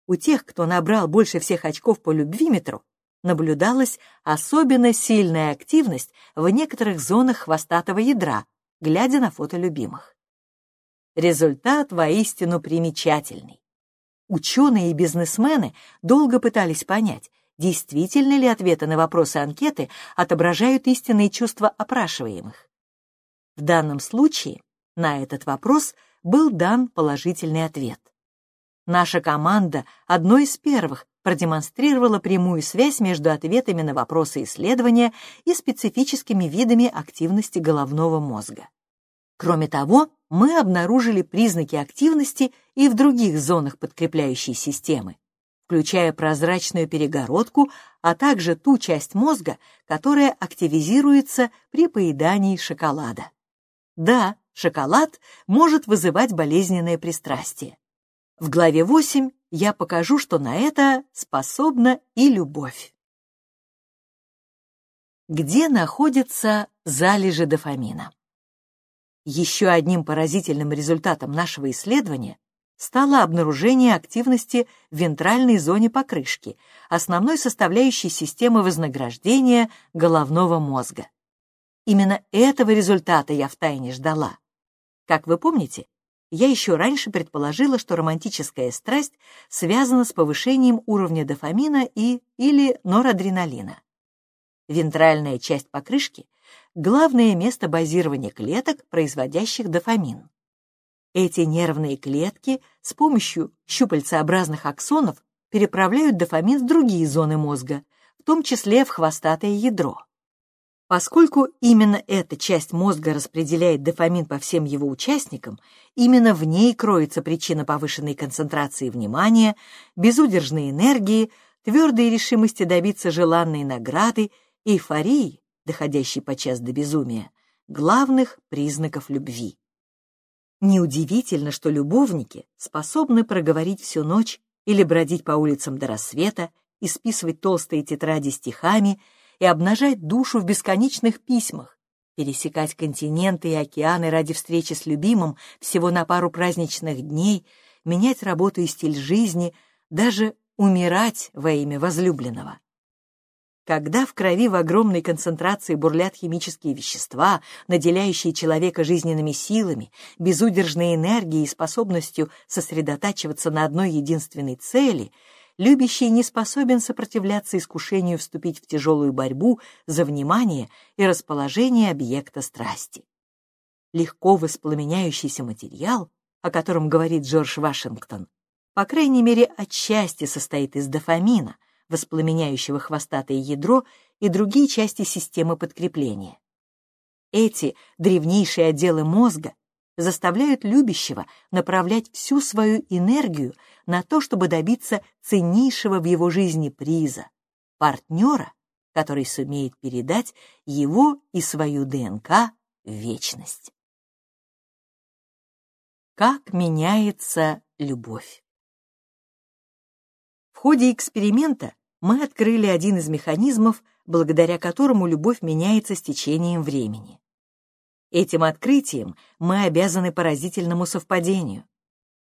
У тех, кто набрал больше всех очков по любвиметру, наблюдалась особенно сильная активность в некоторых зонах хвостатого ядра, глядя на фото любимых. Результат воистину примечательный. Ученые и бизнесмены долго пытались понять, действительно ли ответы на вопросы анкеты отображают истинные чувства опрашиваемых. В данном случае на этот вопрос был дан положительный ответ. Наша команда одной из первых продемонстрировала прямую связь между ответами на вопросы исследования и специфическими видами активности головного мозга. Кроме того, мы обнаружили признаки активности и в других зонах подкрепляющей системы, включая прозрачную перегородку, а также ту часть мозга, которая активизируется при поедании шоколада. Да, шоколад может вызывать болезненное пристрастие. В главе 8 я покажу, что на это способна и любовь. Где находятся залежи дофамина? Еще одним поразительным результатом нашего исследования стало обнаружение активности в вентральной зоне покрышки, основной составляющей системы вознаграждения головного мозга. Именно этого результата я втайне ждала. Как вы помните, я еще раньше предположила, что романтическая страсть связана с повышением уровня дофамина и или норадреналина. Вентральная часть покрышки — главное место базирования клеток, производящих дофамин. Эти нервные клетки с помощью щупальцеобразных аксонов переправляют дофамин в другие зоны мозга, в том числе в хвостатое ядро. Поскольку именно эта часть мозга распределяет дофамин по всем его участникам, именно в ней кроется причина повышенной концентрации внимания, безудержной энергии, твердой решимости добиться желанной награды, эйфории, доходящей подчас до безумия, главных признаков любви. Неудивительно, что любовники способны проговорить всю ночь или бродить по улицам до рассвета, исписывать толстые тетради стихами и обнажать душу в бесконечных письмах, пересекать континенты и океаны ради встречи с любимым всего на пару праздничных дней, менять работу и стиль жизни, даже умирать во имя возлюбленного. Когда в крови в огромной концентрации бурлят химические вещества, наделяющие человека жизненными силами, безудержной энергией и способностью сосредотачиваться на одной единственной цели, любящий не способен сопротивляться искушению вступить в тяжелую борьбу за внимание и расположение объекта страсти. Легко воспламеняющийся материал, о котором говорит Джордж Вашингтон, по крайней мере, отчасти состоит из дофамина — воспламеняющего хвостатое ядро и другие части системы подкрепления. Эти древнейшие отделы мозга заставляют любящего направлять всю свою энергию на то, чтобы добиться ценнейшего в его жизни приза — партнера, который сумеет передать его и свою ДНК в вечность. Как меняется любовь? В ходе эксперимента мы открыли один из механизмов, благодаря которому любовь меняется с течением времени. Этим открытием мы обязаны поразительному совпадению.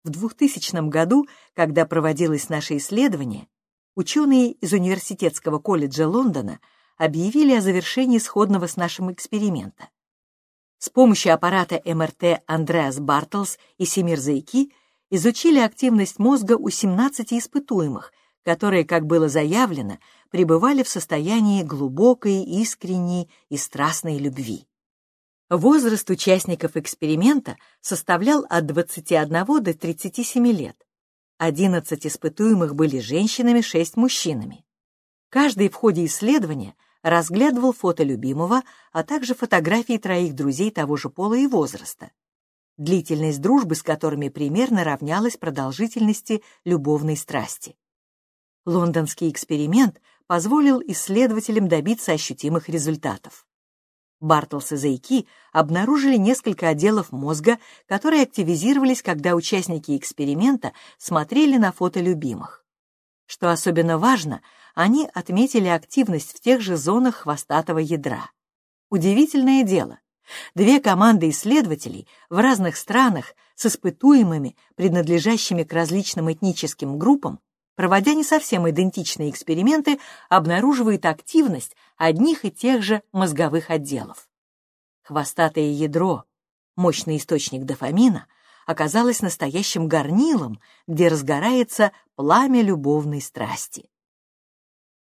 В 2000 году, когда проводилось наше исследование, ученые из Университетского колледжа Лондона объявили о завершении сходного с нашим эксперимента. С помощью аппарата МРТ Андреас Бартлс и Семир Зайки изучили активность мозга у 17 испытуемых, которые, как было заявлено, пребывали в состоянии глубокой, искренней и страстной любви. Возраст участников эксперимента составлял от 21 до 37 лет. 11 испытуемых были женщинами, 6 мужчинами. Каждый в ходе исследования разглядывал фото любимого, а также фотографии троих друзей того же пола и возраста. Длительность дружбы с которыми примерно равнялась продолжительности любовной страсти. Лондонский эксперимент позволил исследователям добиться ощутимых результатов. Бартлс и Зайки обнаружили несколько отделов мозга, которые активизировались, когда участники эксперимента смотрели на фото любимых. Что особенно важно, они отметили активность в тех же зонах хвостатого ядра. Удивительное дело. Две команды исследователей в разных странах с испытуемыми, принадлежащими к различным этническим группам, проводя не совсем идентичные эксперименты, обнаруживает активность одних и тех же мозговых отделов. Хвостатое ядро, мощный источник дофамина, оказалось настоящим горнилом, где разгорается пламя любовной страсти.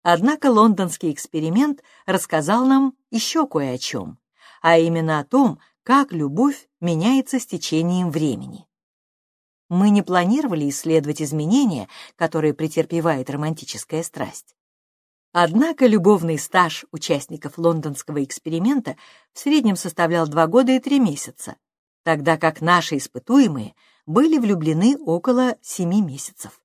Однако лондонский эксперимент рассказал нам еще кое о чем, а именно о том, как любовь меняется с течением времени. Мы не планировали исследовать изменения, которые претерпевает романтическая страсть. Однако любовный стаж участников лондонского эксперимента в среднем составлял два года и три месяца, тогда как наши испытуемые были влюблены около семи месяцев.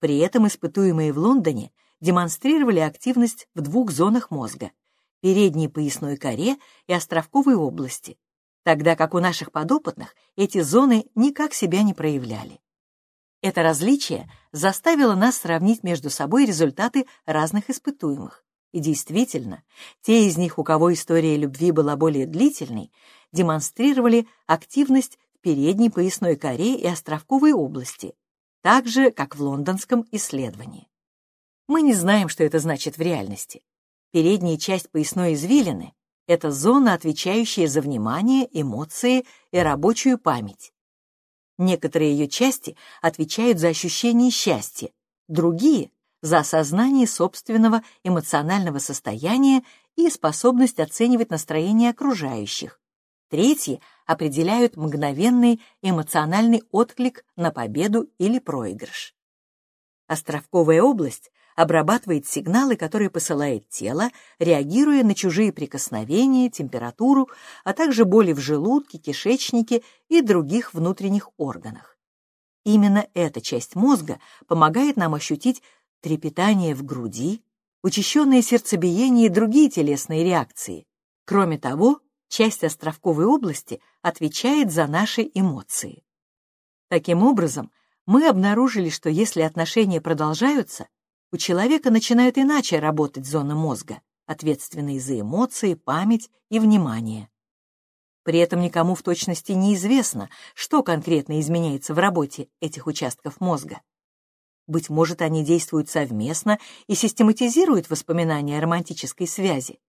При этом испытуемые в Лондоне демонстрировали активность в двух зонах мозга — передней поясной коре и островковой области, тогда как у наших подопытных эти зоны никак себя не проявляли. Это различие заставило нас сравнить между собой результаты разных испытуемых. И действительно, те из них, у кого история любви была более длительной, демонстрировали активность в передней поясной коре и островковой области, так же, как в лондонском исследовании. Мы не знаем, что это значит в реальности. Передняя часть поясной извилины это зона, отвечающая за внимание, эмоции и рабочую память. Некоторые ее части отвечают за ощущение счастья, другие — за осознание собственного эмоционального состояния и способность оценивать настроение окружающих. Третьи определяют мгновенный эмоциональный отклик на победу или проигрыш. Островковая область обрабатывает сигналы, которые посылает тело, реагируя на чужие прикосновения, температуру, а также боли в желудке, кишечнике и других внутренних органах. Именно эта часть мозга помогает нам ощутить трепетание в груди, учащенное сердцебиение и другие телесные реакции. Кроме того, часть островковой области отвечает за наши эмоции. Таким образом, мы обнаружили, что если отношения продолжаются, у человека начинают иначе работать зоны мозга, ответственные за эмоции, память и внимание. При этом никому в точности неизвестно, что конкретно изменяется в работе этих участков мозга. Быть может, они действуют совместно и систематизируют воспоминания о романтической связи.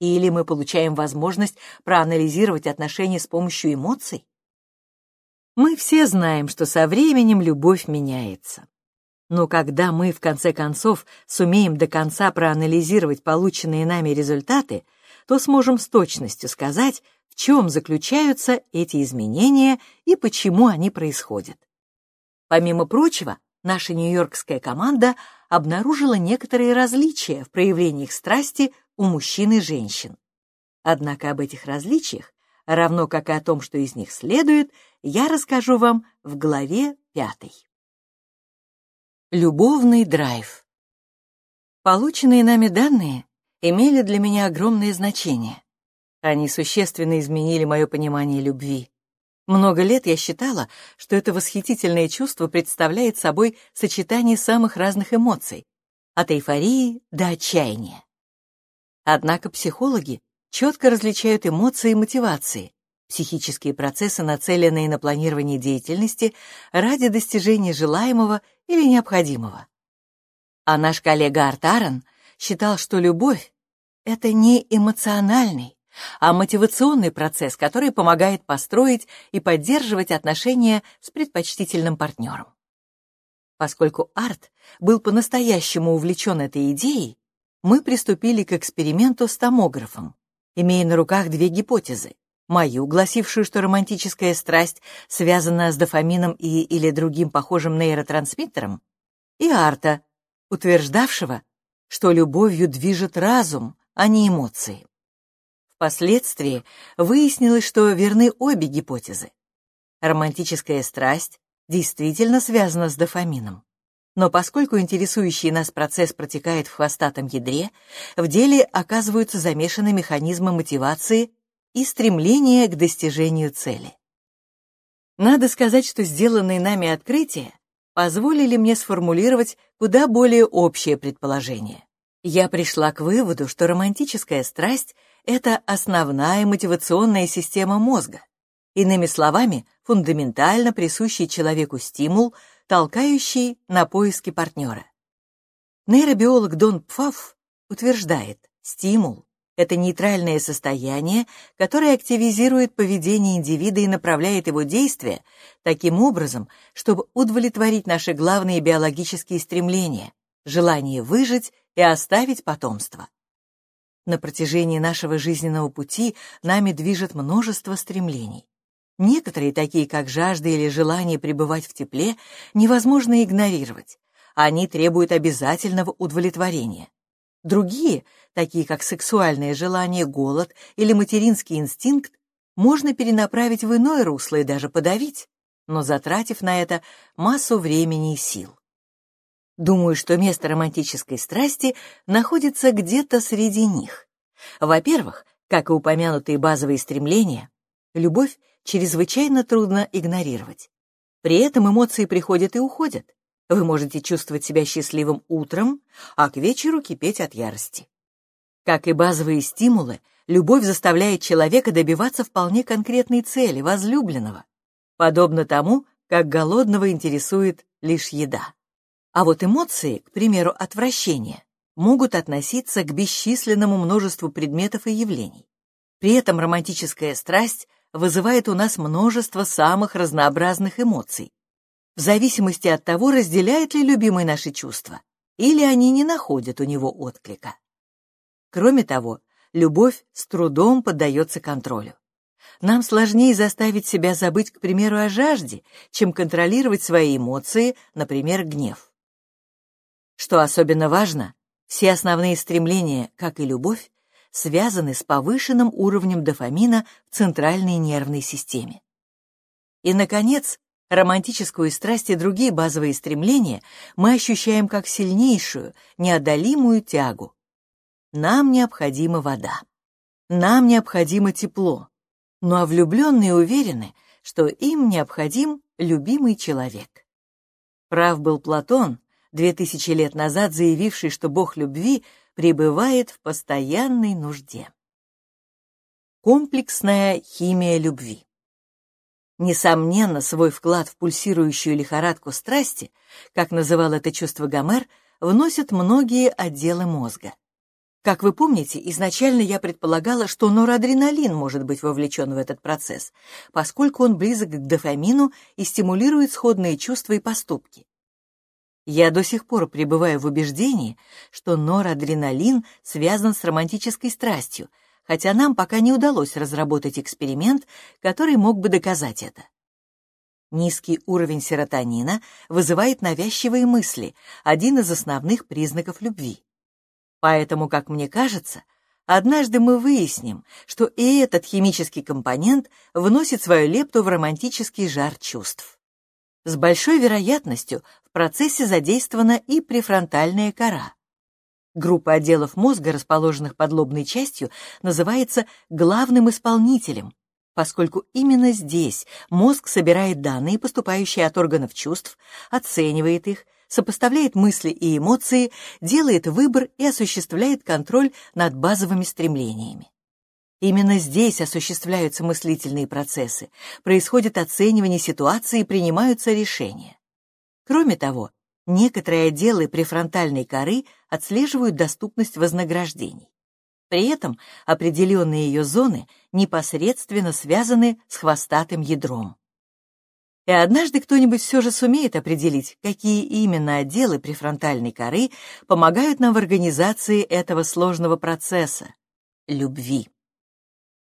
Или мы получаем возможность проанализировать отношения с помощью эмоций? Мы все знаем, что со временем любовь меняется. Но когда мы, в конце концов, сумеем до конца проанализировать полученные нами результаты, то сможем с точностью сказать, в чем заключаются эти изменения и почему они происходят. Помимо прочего, наша нью-йоркская команда обнаружила некоторые различия в проявлениях страсти у мужчин и женщин. Однако об этих различиях, равно как и о том, что из них следует, я расскажу вам в главе пятой. Любовный драйв. Полученные нами данные имели для меня огромное значение. Они существенно изменили мое понимание любви. Много лет я считала, что это восхитительное чувство представляет собой сочетание самых разных эмоций, от эйфории до отчаяния. Однако психологи четко различают эмоции и мотивации, психические процессы, нацеленные на планирование деятельности ради достижения желаемого или необходимого. А наш коллега Артаран считал, что любовь — это не эмоциональный, а мотивационный процесс, который помогает построить и поддерживать отношения с предпочтительным партнером. Поскольку Арт был по-настоящему увлечен этой идеей, мы приступили к эксперименту с томографом, имея на руках две гипотезы. Мою, гласившую, что романтическая страсть связана с дофамином и или другим похожим нейротрансмиттером, и Арта, утверждавшего, что любовью движет разум, а не эмоции. Впоследствии выяснилось, что верны обе гипотезы. Романтическая страсть действительно связана с дофамином. Но поскольку интересующий нас процесс протекает в хвостатом ядре, в деле оказываются замешаны механизмы мотивации и стремления к достижению цели. Надо сказать, что сделанные нами открытия позволили мне сформулировать куда более общее предположение. Я пришла к выводу, что романтическая страсть это основная мотивационная система мозга. Иными словами, фундаментально присущий человеку стимул, толкающий на поиски партнера. Нейробиолог Дон Пфафф утверждает, стимул — это нейтральное состояние, которое активизирует поведение индивида и направляет его действия таким образом, чтобы удовлетворить наши главные биологические стремления — желание выжить и оставить потомство. На протяжении нашего жизненного пути нами движет множество стремлений. Некоторые, такие как жажда или желание пребывать в тепле, невозможно игнорировать. Они требуют обязательного удовлетворения. Другие, такие как сексуальное желание, голод или материнский инстинкт, можно перенаправить в иное русло и даже подавить, но затратив на это массу времени и сил. Думаю, что место романтической страсти находится где-то среди них. Во-первых, как и упомянутые базовые стремления, любовь чрезвычайно трудно игнорировать. При этом эмоции приходят и уходят. Вы можете чувствовать себя счастливым утром, а к вечеру кипеть от ярости. Как и базовые стимулы, любовь заставляет человека добиваться вполне конкретной цели, возлюбленного, подобно тому, как голодного интересует лишь еда. А вот эмоции, к примеру, отвращение, могут относиться к бесчисленному множеству предметов и явлений. При этом романтическая страсть вызывает у нас множество самых разнообразных эмоций, в зависимости от того, разделяет ли любимый наши чувства, или они не находят у него отклика. Кроме того, любовь с трудом поддается контролю. Нам сложнее заставить себя забыть, к примеру, о жажде, чем контролировать свои эмоции, например, гнев. Что особенно важно, все основные стремления, как и любовь, связаны с повышенным уровнем дофамина в центральной нервной системе. И, наконец, романтическую страсть и другие базовые стремления мы ощущаем как сильнейшую, неодолимую тягу. Нам необходима вода. Нам необходимо тепло. Ну а влюбленные уверены, что им необходим любимый человек. Прав был Платон, две тысячи лет назад заявивший, что бог любви пребывает в постоянной нужде. Комплексная химия любви. Несомненно, свой вклад в пульсирующую лихорадку страсти, как называл это чувство Гомер, вносят многие отделы мозга. Как вы помните, изначально я предполагала, что норадреналин может быть вовлечен в этот процесс, поскольку он близок к дофамину и стимулирует сходные чувства и поступки. Я до сих пор пребываю в убеждении, что норадреналин связан с романтической страстью, хотя нам пока не удалось разработать эксперимент, который мог бы доказать это. Низкий уровень серотонина вызывает навязчивые мысли, один из основных признаков любви. Поэтому, как мне кажется, однажды мы выясним, что и этот химический компонент вносит свою лепту в романтический жар чувств. С большой вероятностью в процессе задействована и префронтальная кора. Группа отделов мозга, расположенных под лобной частью, называется главным исполнителем, поскольку именно здесь мозг собирает данные, поступающие от органов чувств, оценивает их, сопоставляет мысли и эмоции, делает выбор и осуществляет контроль над базовыми стремлениями. Именно здесь осуществляются мыслительные процессы, происходит оценивание ситуации и принимаются решения. Кроме того, некоторые отделы префронтальной коры отслеживают доступность вознаграждений. При этом определенные ее зоны непосредственно связаны с хвостатым ядром. И однажды кто-нибудь все же сумеет определить, какие именно отделы префронтальной коры помогают нам в организации этого сложного процесса — любви.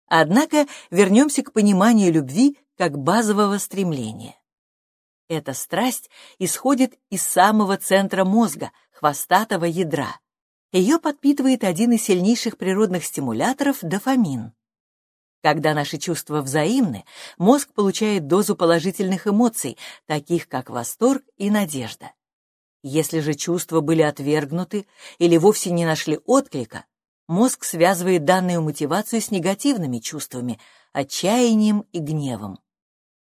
Однако вернемся к пониманию любви как базового стремления. Эта страсть исходит из самого центра мозга, хвостатого ядра. Ее подпитывает один из сильнейших природных стимуляторов — дофамин. Когда наши чувства взаимны, мозг получает дозу положительных эмоций, таких как восторг и надежда. Если же чувства были отвергнуты или вовсе не нашли отклика, мозг связывает данную мотивацию с негативными чувствами, отчаянием и гневом.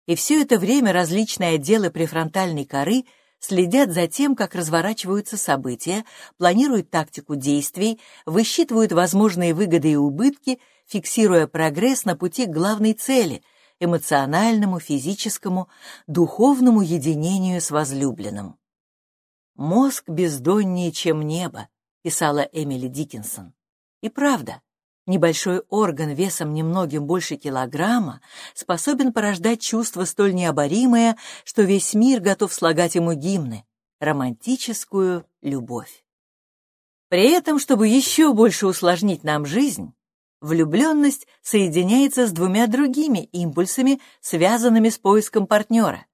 И все это время различные отделы префронтальной коры следят за тем, как разворачиваются события, планируют тактику действий, высчитывают возможные выгоды и убытки фиксируя прогресс на пути к главной цели — эмоциональному, физическому, духовному единению с возлюбленным. «Мозг бездоннее, чем небо», — писала Эмили Диккенсон. И правда, небольшой орган весом немногим больше килограмма способен порождать чувство столь необоримое, что весь мир готов слагать ему гимны, романтическую любовь. При этом, чтобы еще больше усложнить нам жизнь, Влюбленность соединяется с двумя другими импульсами, связанными с поиском партнера,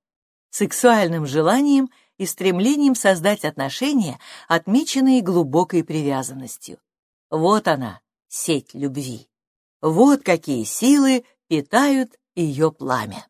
сексуальным желанием и стремлением создать отношения, отмеченные глубокой привязанностью. Вот она, сеть любви. Вот какие силы питают ее пламя.